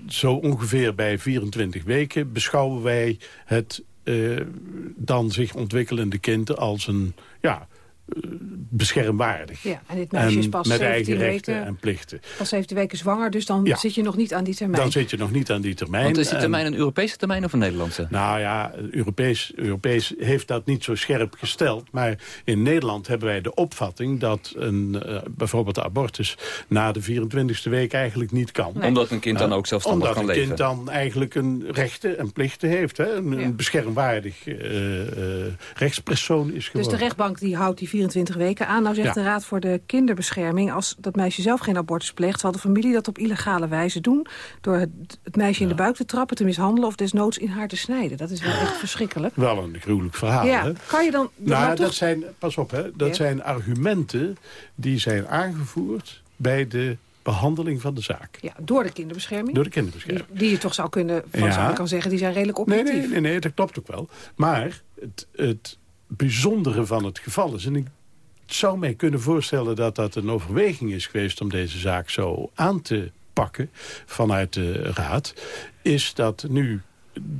zo ongeveer bij 24 weken beschouwen wij het dan zich ontwikkelende kind als een ja, beschermwaardig. Ja, en dit meisje is pas met 17 eigen rechten weken, en plichten. Pas 17 weken zwanger, dus dan Ja. zit je nog niet aan die termijn. Dan zit je nog niet aan die termijn. Want is die En- termijn een Europese termijn of een Nederlandse? Nou ja, Europees, Europees heeft dat niet zo scherp gesteld. Maar in Nederland hebben wij de opvatting dat een, eh, bijvoorbeeld de abortus na de 24e week eigenlijk niet kan. Nee. Omdat een kind dan ook zelfstandig Omdat kan een leven. kind dan eigenlijk een rechten en plichten heeft. Hè? Een, een beschermwaardig eh, eh, rechtspersoon is Dus geworden. de rechtbank die houdt die 24 weken aan. Nou zegt Ja. de Raad voor de Kinderbescherming... als dat meisje zelf geen abortus pleegt... zal de familie dat op illegale wijze doen... door het, het meisje in de buik te trappen, te mishandelen... of desnoods in haar te snijden. Dat is wel echt verschrikkelijk. Wel een gruwelijk verhaal, ja, hè? kan je dan... Nou, toch- dat zijn, pas op, hè, dat Ja. zijn argumenten die zijn aangevoerd bij de behandeling van de zaak. Ja, door de kinderbescherming. Door de kinderbescherming. Die, die je toch zou kunnen, van Ja. zou je kan zeggen, die zijn redelijk Nee, objectief. nee, nee, nee, dat klopt ook wel. Maar het, het bijzondere van het geval is... en ik zou mij kunnen voorstellen dat dat een overweging is geweest... om deze zaak zo aan te pakken vanuit de raad... is dat nu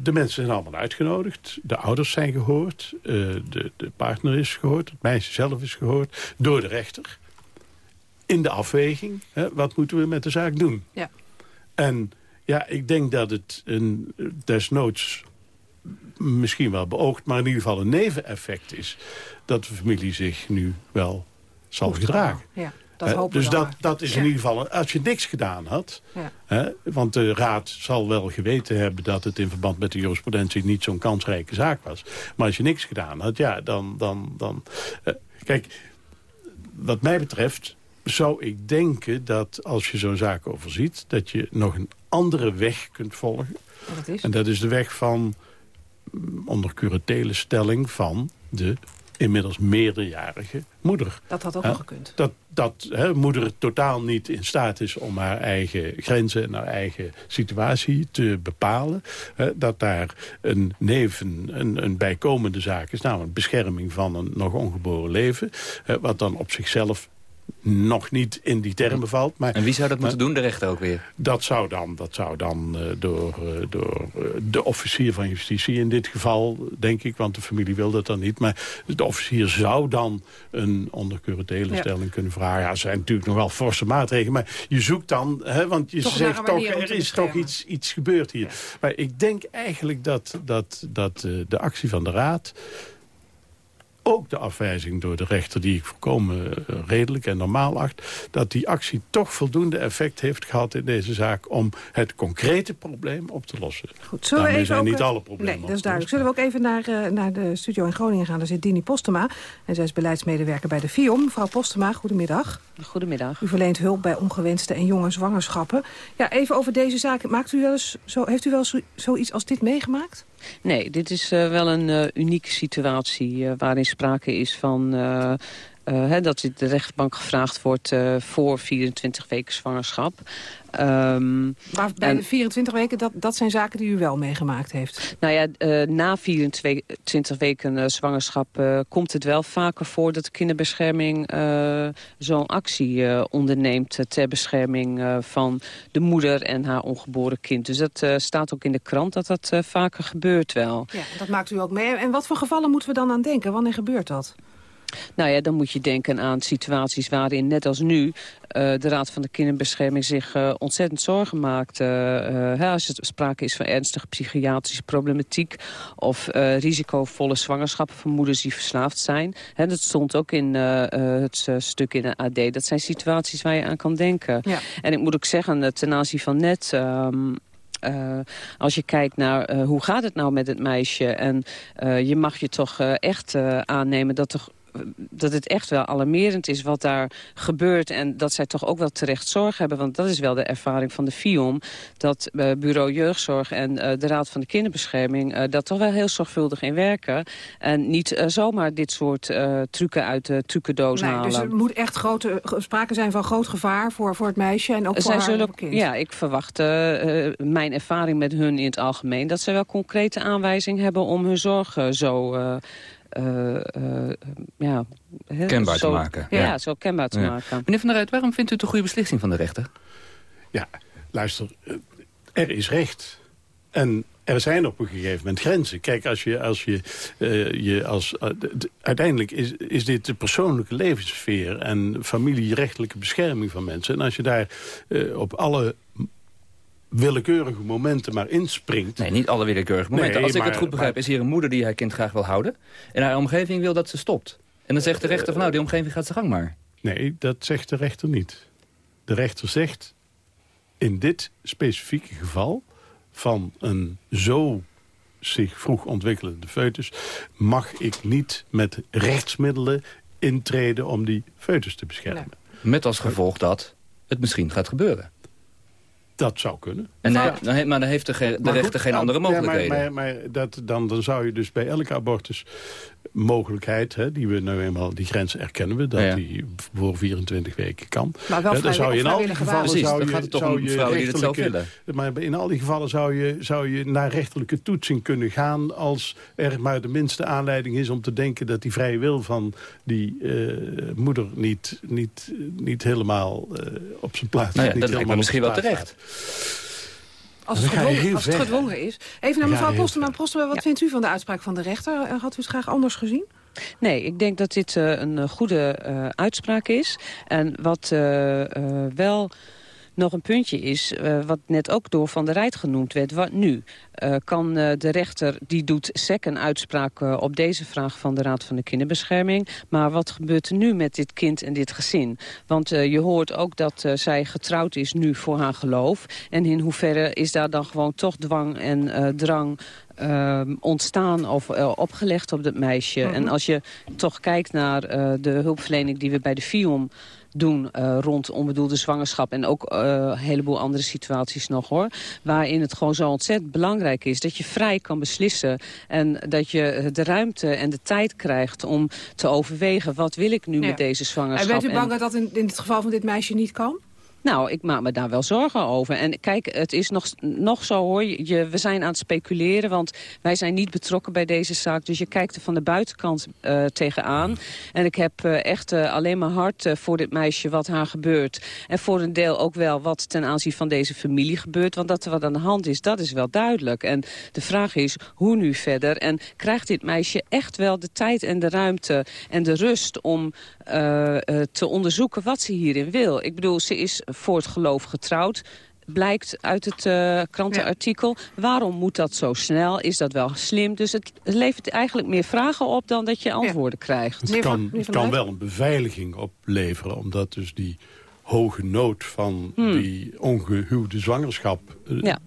de mensen zijn allemaal uitgenodigd. De ouders zijn gehoord. eh, de, de partner is gehoord. Het meisje zelf is gehoord. Door de rechter. In de afweging. Hè, wat moeten we met de zaak doen? Ja. En ja, ik denk dat het een, desnoods misschien wel beoogd... maar in ieder geval een neveneffect is... dat de familie zich nu wel zal gedragen. Ja, dat hopen we dus dat, maar. dat is in ieder geval... Als je niks gedaan had... Ja. Want de raad zal wel geweten hebben... dat het in verband met de jurisprudentie niet zo'n kansrijke zaak was. Maar als je niks gedaan had, ja, dan... dan, dan eh, kijk, wat mij betreft zou ik denken dat als je zo'n zaak overziet... dat je nog een andere weg kunt volgen. En dat is? En dat is de weg van onder curatele stelling van de inmiddels meerderjarige moeder. Dat had ook nog gekund. Dat, dat hè, moeder totaal niet in staat is om haar eigen grenzen... en haar eigen situatie te bepalen. Hè, dat daar een neven, een, een bijkomende zaak is... namelijk bescherming van een nog ongeboren leven... hè, wat dan op zichzelf nog niet in die termen valt. Maar, en wie zou dat moeten doen, de rechter ook weer? Dat zou dan, dat zou dan uh, door, uh, door uh, de officier van justitie in dit geval, denk ik... want de familie wil dat dan niet. Maar de officier zou dan een ondercuratelenstelling ja. kunnen vragen. Ja, zijn natuurlijk nog wel forse maatregelen. Maar je zoekt dan, hè, want je toch zegt toch, er is toch iets, iets gebeurd hier. Ja. Maar ik denk eigenlijk dat, dat, dat de actie van de Raad ook de afwijzing door de rechter, die ik volkomen redelijk en normaal acht... dat die actie toch voldoende effect heeft gehad in deze zaak... om het concrete probleem op te lossen. Goed, zullen we even zijn ook, niet alle problemen Nee, dat is duidelijk. Zullen we ook even naar, uh, naar de studio in Groningen gaan? Daar zit Dini Postema en zij is beleidsmedewerker bij de FIOM. Mevrouw Postema, goedemiddag. Goedemiddag. U verleent hulp bij ongewenste en jonge zwangerschappen. Ja, even over deze zaak. Maakt u wel eens zo, heeft u wel zo, zoiets als dit meegemaakt? Nee, dit is uh, wel een uh, unieke situatie uh, waarin sprake is van... Uh, dat de rechtbank gevraagd wordt uh, voor 24 weken zwangerschap. Um, maar bij en, de 24 weken, dat, dat zijn zaken die u wel meegemaakt heeft? Nou ja, uh, na 24 weken zwangerschap komt het wel vaker voor... dat de kinderbescherming zo'n actie onderneemt... ter bescherming van de moeder en haar ongeboren kind. Dus dat staat ook in de krant dat dat vaker gebeurt wel. Ja, dat maakt u ook mee. En wat voor gevallen moeten we dan aan denken? Wanneer gebeurt dat? Nou ja, dan moet je denken aan situaties waarin, net als nu... Uh, de Raad van de Kinderbescherming zich uh, ontzettend zorgen maakt. Uh, als er sprake is van ernstige psychiatrische problematiek... of risicovolle zwangerschappen van moeders die verslaafd zijn. Hè, dat stond ook in het stuk in de AD. Dat zijn situaties waar je aan kan denken. Ja. En ik moet ook zeggen, ten aanzien van net... Um, uh, als je kijkt naar uh, hoe gaat het nou met het meisje... en uh, je mag je toch echt aannemen dat er dat het echt wel alarmerend is wat daar gebeurt... en dat zij toch ook wel terecht zorg hebben. Want dat is wel de ervaring van de FIOM... dat uh, Bureau Jeugdzorg en uh, de Raad van de Kinderbescherming... Uh, dat toch wel heel zorgvuldig in werken. En niet zomaar dit soort trucken uit de trucendoos nee, halen. Dus er moet echt grote, sprake zijn van groot gevaar voor, voor het meisje en ook voor zij haar zullen, kind. Ja, ik verwacht mijn ervaring met hun in het algemeen... dat ze wel concrete aanwijzing hebben om hun zorg zo... Uh, uh, ja, kenbaar zo, te maken. Ja, ja, zo kenbaar te ja. maken. Meneer Van der Rijt, waarom vindt u het een goede beslissing van de rechter? Ja, luister, er is recht. En er zijn op een gegeven moment grenzen. Kijk, als je, als je, uh, je als, uh, uiteindelijk is, is dit de persoonlijke levenssfeer... en familierechtelijke bescherming van mensen. En als je daar uh, op alle willekeurige momenten maar inspringt. Nee, niet alle willekeurige momenten. Nee, Als ik maar- het goed begrijp, is hier een moeder die haar kind graag wil houden. En haar omgeving wil dat ze stopt. En dan zegt de rechter van nou, die omgeving gaat zijn gang maar. Nee, dat zegt de rechter niet. De rechter zegt, in dit specifieke geval... van een zo zich vroeg ontwikkelende foetus... mag ik niet met rechtsmiddelen intreden om die foetus te beschermen. Met als gevolg dat het misschien gaat gebeuren. Dat zou kunnen. En dan, dan he- maar dan heeft de, ge- de Maar rechter goed, geen nou, andere ja, maar- mogelijkheden. maar maar dat, dan, dan zou je dus bij elke abortus mogelijkheid, hè, die we nou eenmaal, die grens erkennen we, dat Ja. die voor 24 weken kan. Maar wel dan zou je in al die gevallen. Precies, zou je, gaat het toch zou om je vrouwen die het zelf rechterlijke- Maar in al die gevallen zou je, zou je naar rechterlijke toetsing kunnen gaan... als er maar de minste aanleiding is om te denken... dat die vrije wil van die eh, moeder niet, niet, niet helemaal eh, op zijn plaats Nou ja, niet dat lijkt me helemaal misschien wel terecht. Als het, gedwongen, heel als het ver. gedwongen is. Even naar mevrouw Postema. Postema, wat vindt u van de uitspraak van de rechter? Eh, Had u het graag anders gezien? Nee, ik denk dat dit uh, een uh, goede uh, uitspraak is. En wat wel nog een puntje is, wat net ook door Van der Rijt genoemd werd. Wat nu? kan de rechter, die doet SEC een uitspraak op deze vraag van de Raad van de Kinderbescherming. Maar wat gebeurt er nu met dit kind en dit gezin? Want je hoort ook dat zij getrouwd is nu voor haar geloof. En in hoeverre is daar dan gewoon toch dwang en drang uh, ontstaan of uh, opgelegd op dat meisje. Mhm. En als je toch kijkt naar uh, de hulpverlening die we bij de FIOM doen rond onbedoelde zwangerschap... en ook een heleboel andere situaties nog, hoor. Waarin het gewoon zo ontzettend belangrijk is... dat je vrij kan beslissen en dat je de ruimte en de tijd krijgt... om te overwegen, wat wil ik nu Ja. met deze En zwangerschap? bent u bang En- dat dat in, in het geval van dit meisje niet kan? Nou, ik maak me daar wel zorgen over. En kijk, het is nog, nog zo hoor. Je, we zijn aan het speculeren, want wij zijn niet betrokken bij deze zaak. Dus je kijkt er van de buitenkant uh, tegenaan. En ik heb uh, echt uh, alleen maar hart voor dit meisje wat haar gebeurt. En voor een deel ook wel wat ten aanzien van deze familie gebeurt. Want dat er wat aan de hand is, dat is wel duidelijk. En de vraag is, hoe nu verder? En krijgt dit meisje echt wel de tijd en de ruimte en de rust om te onderzoeken wat ze hierin wil? Ik bedoel, ze is voor het geloof getrouwd blijkt uit het uh, krantenartikel. Waarom moet dat zo snel? Is dat wel slim? Dus het levert eigenlijk meer vragen op dan dat je antwoorden krijgt. Het kan, het kan wel een beveiliging opleveren, omdat dus die hoge nood van hmm. die ongehuwde zwangerschap... Uh, ja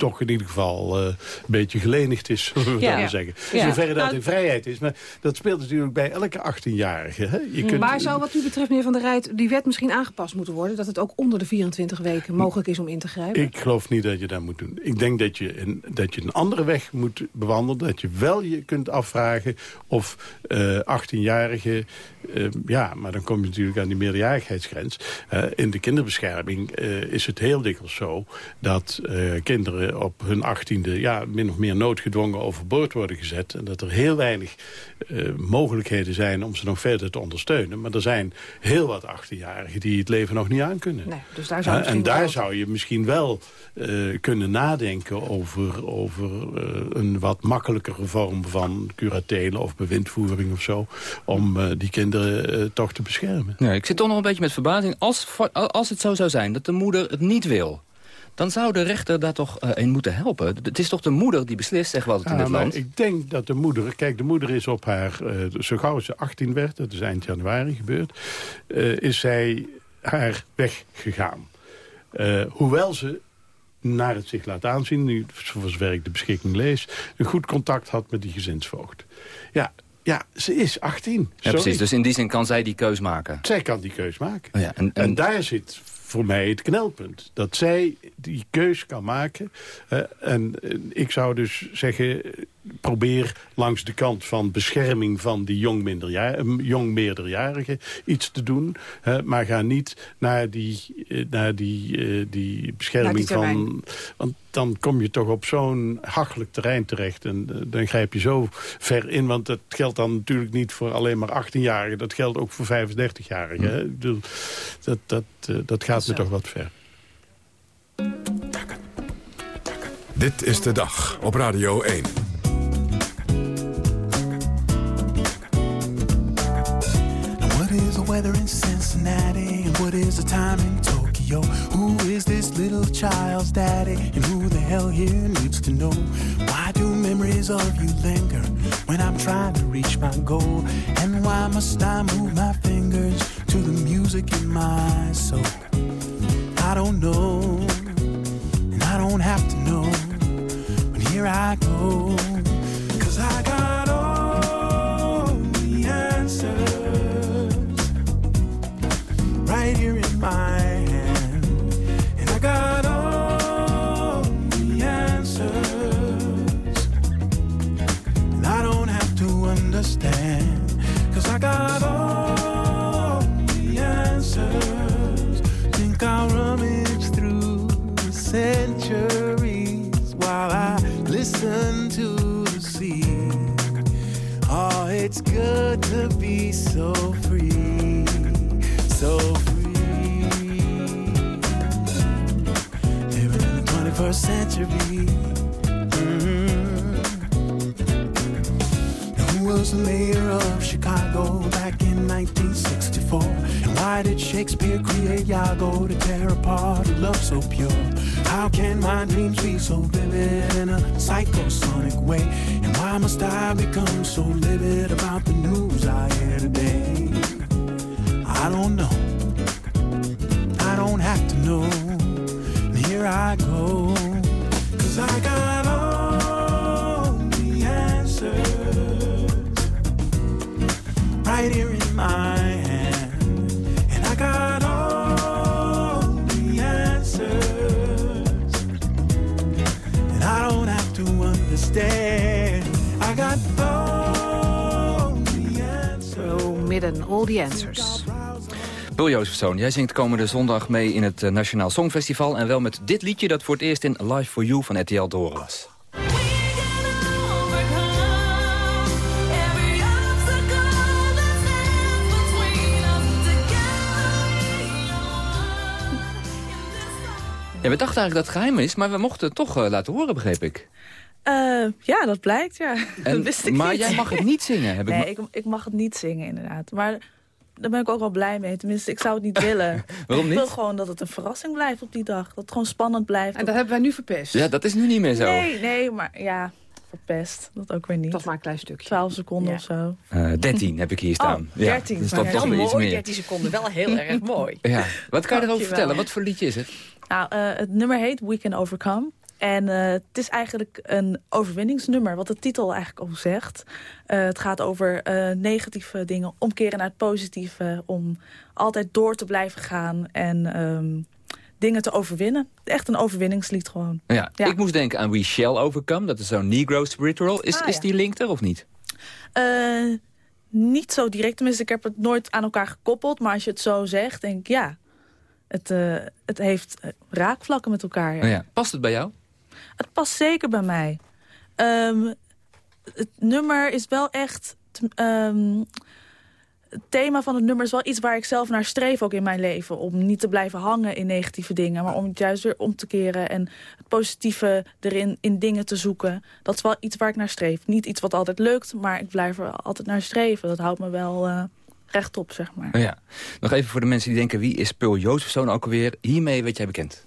toch in ieder geval uh, een beetje gelenigd is, <laughs> zullen we ja. zeggen. Ja. Zoverre dat nou, in vrijheid is. Maar dat speelt natuurlijk bij elke 18-jarige. Kunt... Maar zou wat u betreft, meneer Van der Rijt, die wet misschien aangepast moeten worden? Dat het ook onder de 24 weken mogelijk is om in te grijpen? Ik geloof niet dat je dat moet doen. Ik denk dat je een, dat je een andere weg moet bewandelen. Dat je wel je kunt afvragen of uh, 18-jarigen... Uh, ja, maar dan kom je natuurlijk aan die meerderjarigheidsgrens. In de kinderbescherming is het heel dikwijls zo... dat kinderen op hun achttiende ja, min of meer noodgedwongen overboord worden gezet. En dat er heel weinig uh, mogelijkheden zijn om ze nog verder te ondersteunen. Maar er zijn heel wat achttienjarigen die het leven nog niet aan kunnen. Nee, dus daar zou uh, en daar zou je misschien wel uh, kunnen nadenken over, over een wat makkelijkere vorm van curatelen of bewindvoering of zo. Om die kinderen toch te beschermen. Ja, ik zit toch nog een beetje met verbazing. Als, als het zo zou zijn dat de moeder het niet wil dan zou de rechter daar toch uh, in moeten helpen. Het is toch de moeder die beslist, zeg wat het in dit land? Ik denk dat de moeder... Kijk, de moeder is op haar... Uh, zo gauw ze 18 werd, dat is eind januari gebeurd... Uh, is zij haar weg gegaan. hoewel ze naar het zich laat aanzien... nu zover ik de beschikking lees... een goed contact had met die gezinsvoogd. Ja, ja, ze is 18. Ja, precies, dus in die zin kan zij die keus maken. Zij kan die keus maken. Oh ja, en, en... en, daar zit voor mij het knelpunt. Dat zij die keus kan maken. En ik zou dus zeggen, probeer langs de kant van bescherming van die jong, jong meerderjarigen iets te doen. Uh, maar ga niet naar die, uh, naar die, uh, die bescherming van... Want dan kom je toch op zo'n hachelijk terrein terecht. En dan grijp je zo ver in. Want dat geldt dan natuurlijk niet voor alleen maar 18-jarigen. Dat geldt ook voor 35-jarigen. Hm. Dat, dat, dat gaat me toch wat ver. Dit is de dag op Radio 1. Weather in Cincinnati? And what is the time in Tokyo? Who is this little child's daddy? And who the hell here needs to know? Why do memories of you linger when I'm trying to reach my goal? And why must I move my fingers to the music in my soul? I don't know, and I don't have to know, but here I go. Cause I got my hand. And I got all the answers. And I don't have to understand. Cause I got all the answers. Think I'll rummage through the centuries while I listen to the sea. Oh, it's good to be so free. So first century. Mm-hmm. Who was the mayor of Chicago back in 1964? And why did Shakespeare create Iago to tear apart a love so pure? How can my dreams be so vivid in a psychosonic way? And why must I become so livid about the news all the answers. So midden, all the answers. Jozefzoon, jij zingt komende zondag mee in het eh, Nationaal Songfestival... en wel met dit liedje dat voor het eerst in Live for You van RTL horen was. Ja, we dachten eigenlijk dat het geheim is, maar we mochten het toch eh, laten horen, begreep ik. Eh, ja, dat blijkt, ja. <laughs> En- dat wist ik maar niet. jij mag het niet zingen, heb ik nee, ma- ik, ik mag het niet zingen, inderdaad. Maar daar ben ik ook wel blij mee. Tenminste, ik zou het niet <laughs> willen. Waarom Ik wil niet? gewoon dat het een verrassing blijft op die dag. Dat het gewoon spannend blijft. En dat hebben wij nu verpest. Ja, dat is nu niet meer zo. Nee, nee, maar ja, verpest. Dat ook weer niet. Toch maar een klein stukje. 12 seconden of zo. Eh 13 heb ik hier staan. Oh, 13. Ja, dus dat toch weer iets mooi, meer. 13 seconden. Wel heel erg <laughs> mooi. Ja. Wat kan je erover vertellen? Wat voor liedje is het? Nou, eh, het nummer heet We Can Overcome. En eh, het is eigenlijk een overwinningsnummer, wat de titel eigenlijk al zegt. Eh, het gaat over eh, negatieve dingen, omkeren naar het positieve... om altijd door te blijven gaan en ehm, dingen te overwinnen. Echt een overwinningslied gewoon. Ja, Ik moest denken aan We Shall Overcome. Dat is zo'n Negro spiritual. Is, Ah, is ja. die link er of niet? Niet zo direct, tenminste, ik heb het nooit aan elkaar gekoppeld. Maar als je het zo zegt, denk ik ja. Het, het heeft raakvlakken met elkaar. ja. Oh ja. Past het bij jou? Het past zeker bij mij. Ehm, het nummer is wel echt... ehm, het thema van het nummer is wel iets waar ik zelf naar streef ook in mijn leven. Om niet te blijven hangen in negatieve dingen. Maar om het juist weer om te keren. En het positieve erin in dingen te zoeken. Dat is wel iets waar ik naar streef. Niet iets wat altijd lukt, maar ik blijf er altijd naar streven. Dat houdt me wel eh, rechtop, zeg maar. Oh ja. Nog even voor de mensen die denken... wie is Pearl Jozefzoon ook alweer? Hiermee werd jij bekend.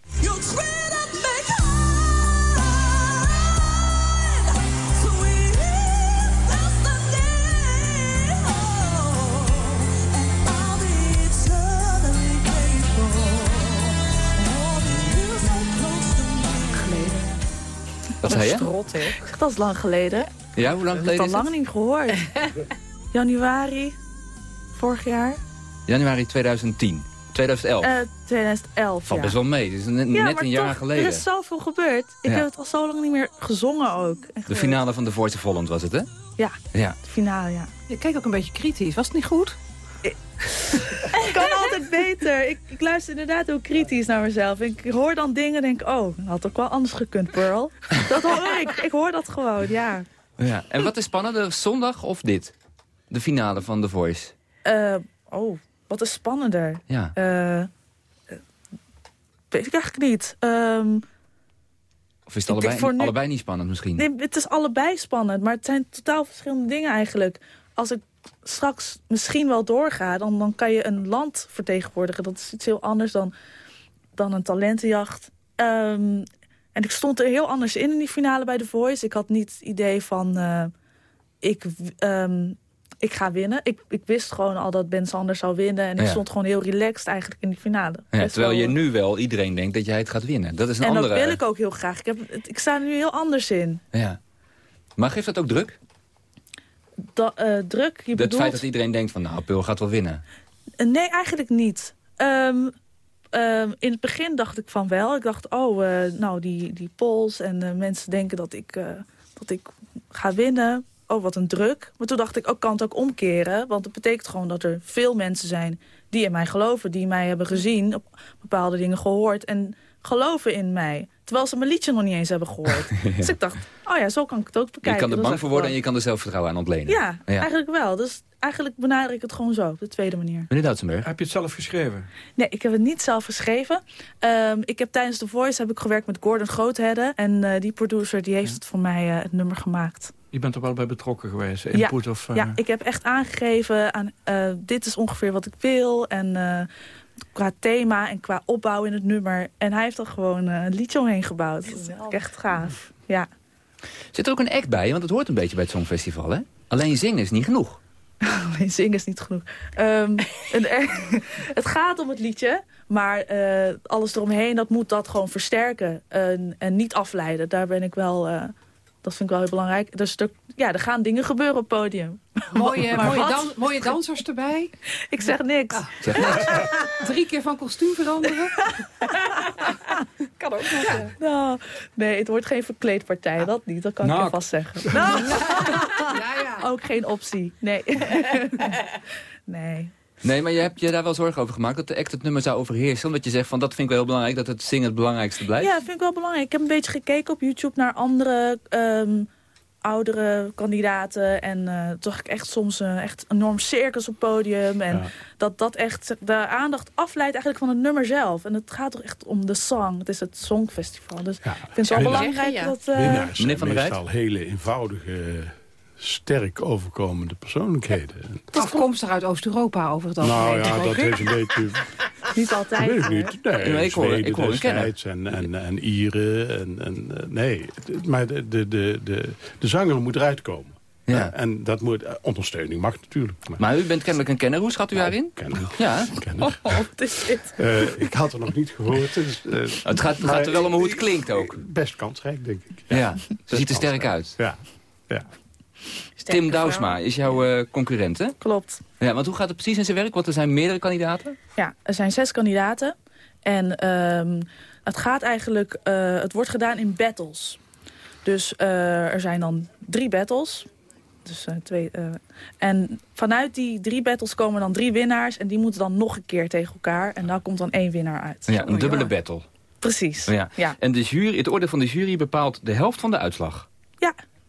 Wat zei je? Strot, hè? Dat is lang geleden. Ja, hoe lang Ik heb geleden het al lang niet gehoord. <laughs> Januari, vorig jaar. Januari 2010. 2011. Eh 2011, Valt ja. best wel mee. Het is net, ja, net maar een jaar toch, geleden. er is zoveel gebeurd. Ik Ja. heb het al zo lang niet meer gezongen ook. De finale van The Voice of Holland was het, hè? Ja, Ja. de finale, ja. Je keek ook een beetje kritisch. Was het niet goed? <laughs> Kan altijd <laughs> beter. Ik, ik luister inderdaad ook kritisch naar mezelf. Ik hoor dan dingen en denk, oh, dat had ook wel anders gekund, Pearl. <laughs> Dat hoor ik. Ik hoor dat gewoon, ja. ja. En wat is spannender, zondag of dit? De finale van The Voice. Eh, oh, wat is spannender. Ja. Eh, weet ik eigenlijk niet. Ehm, Of is het denk allebei, nu- allebei niet spannend misschien? Nee, het is allebei spannend, maar het zijn totaal verschillende dingen eigenlijk. Als ik straks misschien wel doorga, dan, dan kan je een land vertegenwoordigen. Dat is iets heel anders dan, dan een talentenjacht. Ehm, en ik stond er heel anders in in die finale bij The Voice. Ik had niet het idee van, eh, ik, ehm, ik ga winnen. Ik, ik wist gewoon al dat Ben Sanders zou winnen. En ik Ja. stond gewoon heel relaxed eigenlijk in die finale. Ja, terwijl je wel- nu wel iedereen denkt dat jij het gaat winnen. Dat is een En andere... dat wil ik ook heel graag. Ik, heb, ik sta er nu heel anders in. Ja. Maar geeft dat ook druk? Da, eh, druk, je Het bedoelt... feit dat iedereen denkt van, nou, Pearl gaat wel winnen. Eh, Nee, eigenlijk niet. Ehm, ehm, in het begin dacht ik van wel. Ik dacht, oh, eh, nou, die, die polls en mensen denken dat ik, dat ik ga winnen. Oh, wat een druk. Maar toen dacht ik, ook kan het ook omkeren. Want het betekent gewoon dat er veel mensen zijn die in mij geloven. Die mij hebben gezien, op bepaalde dingen gehoord. En geloven in mij. Terwijl ze mijn liedje nog niet eens hebben gehoord. <laughs> Dus ik dacht, oh ja, zo kan ik het ook bekijken. je kan er bang voor worden en je kan er zelfvertrouwen aan ontlenen. Ja, eigenlijk wel. Dus eigenlijk benader ik het gewoon zo, op de tweede manier. Meneer Doutsenberg. Heb je het zelf geschreven? Nee, ik heb het niet zelf geschreven. Ehm, ik heb tijdens The Voice heb ik gewerkt met Gordon Groothedde. En eh, die producer die heeft het voor mij eh, het nummer gemaakt. Je bent er wel bij betrokken geweest? Input ja, of... eh, ja, ik heb echt aangegeven aan eh, dit is ongeveer wat ik wil. En eh, qua thema en qua opbouw in het nummer. En hij heeft er gewoon eh, een liedje omheen gebouwd. Dat is echt gaaf. Ja. Zit er ook een act bij, want het hoort een beetje bij het Songfestival, hè? Alleen zingen is niet genoeg. <laughs> Alleen zingen is niet genoeg. Ehm, <laughs> en er- <laughs> het gaat om het liedje, maar eh, alles eromheen, dat moet dat gewoon versterken. En, en niet afleiden. Daar ben ik wel, eh, dat vind ik wel heel belangrijk. Dus er, ja, er gaan dingen gebeuren op het podium. <laughs> Mooie, mooie, dan- mooie dansers erbij. Ik zeg niks. <laughs> Drie keer van kostuum veranderen. <laughs> kan ook nog. Nou, nee, het wordt geen verkleedpartij. Dat niet, dat kan ik je vast zeggen. Nou, Ook geen optie. Nee. nee. Nee, maar je hebt je daar wel zorgen over gemaakt... dat de act het nummer zou overheersen. Omdat je zegt van dat vind ik wel heel belangrijk... dat het zingen het belangrijkste blijft. Ja, dat vind ik wel belangrijk. Ik heb een beetje gekeken op YouTube naar andere ehm, oudere kandidaten. En eh toch ik echt soms een echt enorm circus op het podium. En dat dat echt de aandacht afleidt eigenlijk van het nummer zelf. En het gaat toch echt om de song. Het is het Songfestival. Dus ik vind het wel belangrijk Ja. dat... eh, Winnaars zijn Meneer Van der Rijt? meestal hele eenvoudige, sterk overkomende persoonlijkheden. Afkomstig uit Oost-Europa over het Nou algemeen. ja, dat is een beetje... <laughs> niet altijd. weet ik niet. Nee, Nee, ik hoor- ik hoor destijds en, en, en Ieren. En, en, eh, nee, maar de, de, de, de, de zanger moet eruit komen. Ja. En dat moet, eh, ondersteuning mag natuurlijk. Maar, Maar u bent kennelijk een kenner. Hoe schat u daarin? kenner, <laughs> Ja. kenner. Oh, wat is dit? Eh, ik had er nog niet gehoord. Dus, eh, Het gaat, het maar gaat er wel om hoe het klinkt ook. Best kansrijk, denk ik. Ja, ze ziet er sterk uit. Ja, ja. Tim Douwsma is jouw eh, concurrent, hè? Klopt. Ja, want hoe gaat het precies in zijn werk? Want er zijn meerdere kandidaten. Ja, er zijn zes kandidaten. En ehm, het gaat eigenlijk... eh, het wordt gedaan in battles. Dus eh, er zijn dan drie battles. Dus twee... en vanuit die drie battles komen dan drie winnaars. En die moeten dan nog een keer tegen elkaar. En daar komt dan één winnaar uit. Ja, een dubbele battle. Precies. Ja. Ja. En de jury, het oordeel van de jury bepaalt de helft van de uitslag.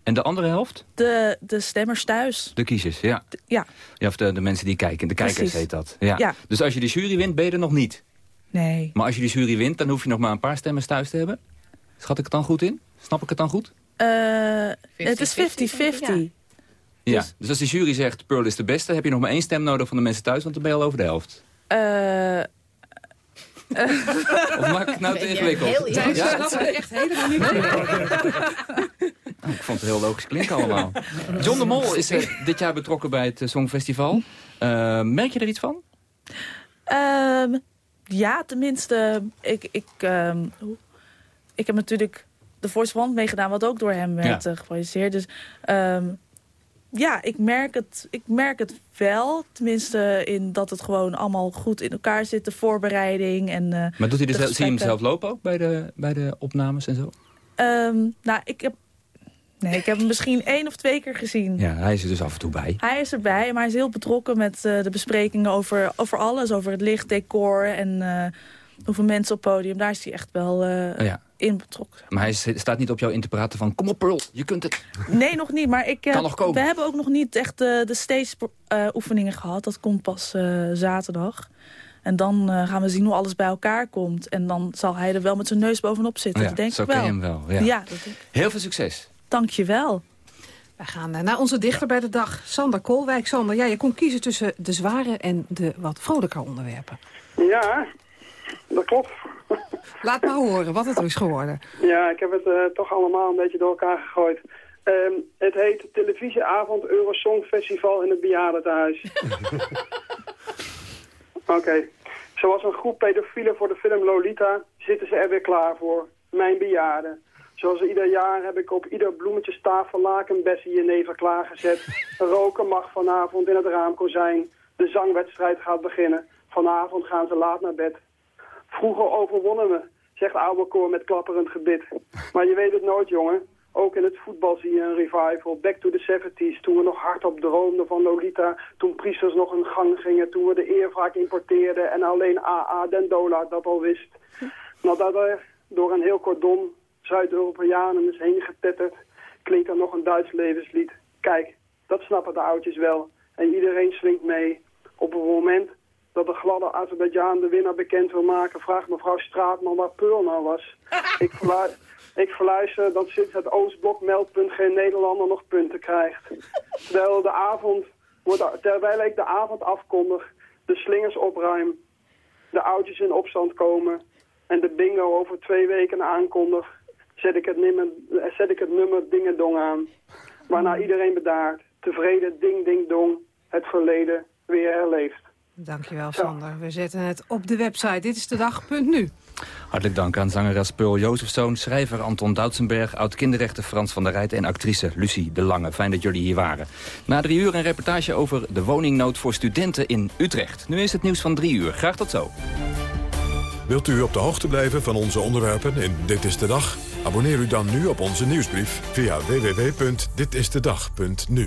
En de andere helft? de, de stemmers thuis. De kiezers, ja. Ja, ja of de, de mensen die kijken. De kijkers Precies. heet dat. Ja. Ja. Dus als je de jury wint, ben je er nog niet. nee. Maar als je de jury wint, dan hoef je nog maar een paar stemmers thuis te hebben. Schat ik het dan goed in? Snap ik het dan goed? Eh, het is 50-50. Ja. Dus als de jury zegt Pearl is de beste, heb je nog maar één stem nodig van de mensen thuis, want dan ben je al over de helft. Eh, Of maak ik het nou te ingewikkeld? Ja, dat is echt helemaal niet Oh, ik vond het heel logisch klinken allemaal. John de Mol is eh, dit jaar betrokken bij het eh, Songfestival. Eh, merk je er iets van? Ehm, ja, tenminste, ik, ik, ehm, ik heb natuurlijk de Voice One meegedaan, wat ook door hem werd Ja. geproduceerd. Dus ehm, ja, ik merk, het, ik merk het wel. Tenminste, in dat het gewoon allemaal goed in elkaar zit, de voorbereiding. En, eh, Maar doet hij dus, zie je hem zelf lopen ook bij de, bij de opnames en zo? Ehm, nou, ik heb, nee, ik heb hem misschien <laughs> één of twee keer gezien. Ja, hij is er dus af en toe bij. Hij is erbij, maar hij is heel betrokken met eh, de besprekingen over, over alles. Over het licht, decor en eh, hoeveel mensen op het podium. Daar is hij echt wel Oh ja. In betrokken. Maar hij staat niet op jou in te praten van... Kom op Pearl, je kunt het. Nee, nog niet. Maar ik, eh, Kan nog komen. we hebben ook nog niet echt de, de stage eh, oefeningen gehad. Dat komt pas eh, zaterdag. En dan eh, gaan we zien hoe alles bij elkaar komt. En dan zal hij er wel met zijn neus bovenop zitten. Ja, dat denk zo ik wel. ken je hem wel, ja. ja dat denk ik. Heel veel succes. Dank je wel. Wij gaan naar onze dichter bij de dag, Sander Koolwijk. Sander, ja, je kon kiezen tussen de zware en de wat vrolijker onderwerpen. Ja, dat klopt. <laughs> Laat maar horen wat het is geworden. Ja, ik heb het eh, toch allemaal een beetje door elkaar gegooid. Ehm, het heet Televisieavond Eurosong Festival in het Bejaardentehuis. <laughs> Oké. Zoals een groep pedofielen voor de film Lolita zitten ze er weer klaar voor. Mijn bejaarden. Zoals ieder jaar heb ik op ieder bloemetjestafellaken Bessie Jenever klaargezet. <laughs> Roken mag vanavond in het raamkozijn. De zangwedstrijd gaat beginnen. Vanavond gaan ze laat naar bed. Vroeger overwonnen we, zegt oude koor met klapperend gebit. Maar je weet het nooit, jongen. Ook in het voetbal zie je een revival. Back to the 70s, toen we nog hardop droomden van Lolita. Toen priesters nog een gang gingen, toen we de eerwraak importeerden... en alleen AA den Dola dat al wist. Nadat er door een heel cordon Zuid-Europeanen is heen getetterd... klinkt er nog een Duits levenslied. Kijk, dat snappen de oudjes wel. En iedereen swingt mee. Op het moment dat de gladde Azerbeidzjan de winnaar bekend wil maken... vraagt mevrouw Straatman waar Pearl nou was. <laughs> ik, verlu ik verluister dat sinds het Oostblok meldpunt geen Nederlander nog punten krijgt. Terwijl, de avond wordt, terwijl ik de avond afkondig, de slingers opruim... de oudjes in opstand komen en de bingo over twee weken aankondig... zet ik het, nummer, zet ik het nummer Dingedong aan. Waarna iedereen bedaart, tevreden ding ding dong, het verleden weer herleeft. Dankjewel, Sander. We zetten het op de website. Dit is de dag.nu. Hartelijk dank aan zangeres Pearl Jozefzoon, schrijver Anton Doutsenberg... oud-kinderrechter Frans van der Rijt en actrice Lucie de Lange. Fijn dat jullie hier waren. Na drie uur een reportage over de woningnood voor studenten in Utrecht. Nu is het nieuws van drie uur. Graag tot zo. Wilt u op de hoogte blijven van onze onderwerpen in Dit is de Dag? Abonneer u dan nu op onze nieuwsbrief via www.ditistedag.nu.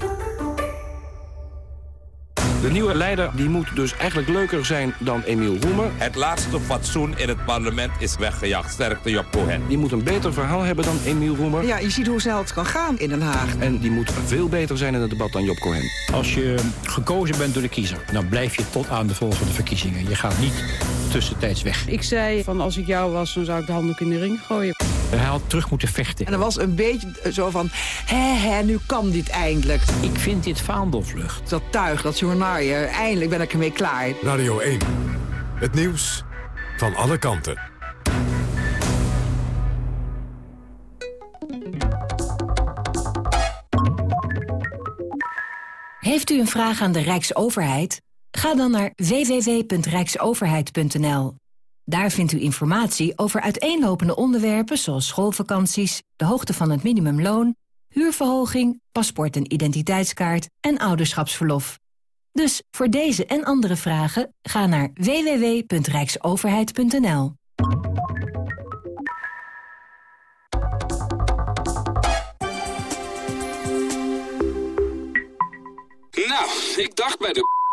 De nieuwe leider die moet dus eigenlijk leuker zijn dan Emiel Roemer. Het laatste fatsoen in het parlement is weggejaagd. Sterkte Job Cohen. Die moet een beter verhaal hebben dan Emiel Roemer. Ja, je ziet hoe snel het kan gaan in Den Haag. En die moet veel beter zijn in het debat dan Job Cohen. Als je gekozen bent door de kiezer, dan blijf je tot aan de volgende verkiezingen. Je gaat niet tussentijds weg. Ik zei van als ik jou was, dan zou ik de handdoek in de ring gooien. Hij had terug moeten vechten. En er was een beetje zo van, hè hè, nu kan dit eindelijk. Ik vind dit vaandelvlucht. Dat tuig, dat journaal, eindelijk ben ik ermee klaar. Radio 1. Het nieuws van alle kanten. Heeft u een vraag aan de Rijksoverheid? Ga dan naar www.rijksoverheid.nl. Daar vindt u informatie over uiteenlopende onderwerpen zoals schoolvakanties, de hoogte van het minimumloon, huurverhoging, paspoort en identiteitskaart en ouderschapsverlof. Dus voor deze en andere vragen ga naar www.rijksoverheid.nl. Nou, ik dacht bij de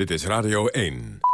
Dit is Radio 1.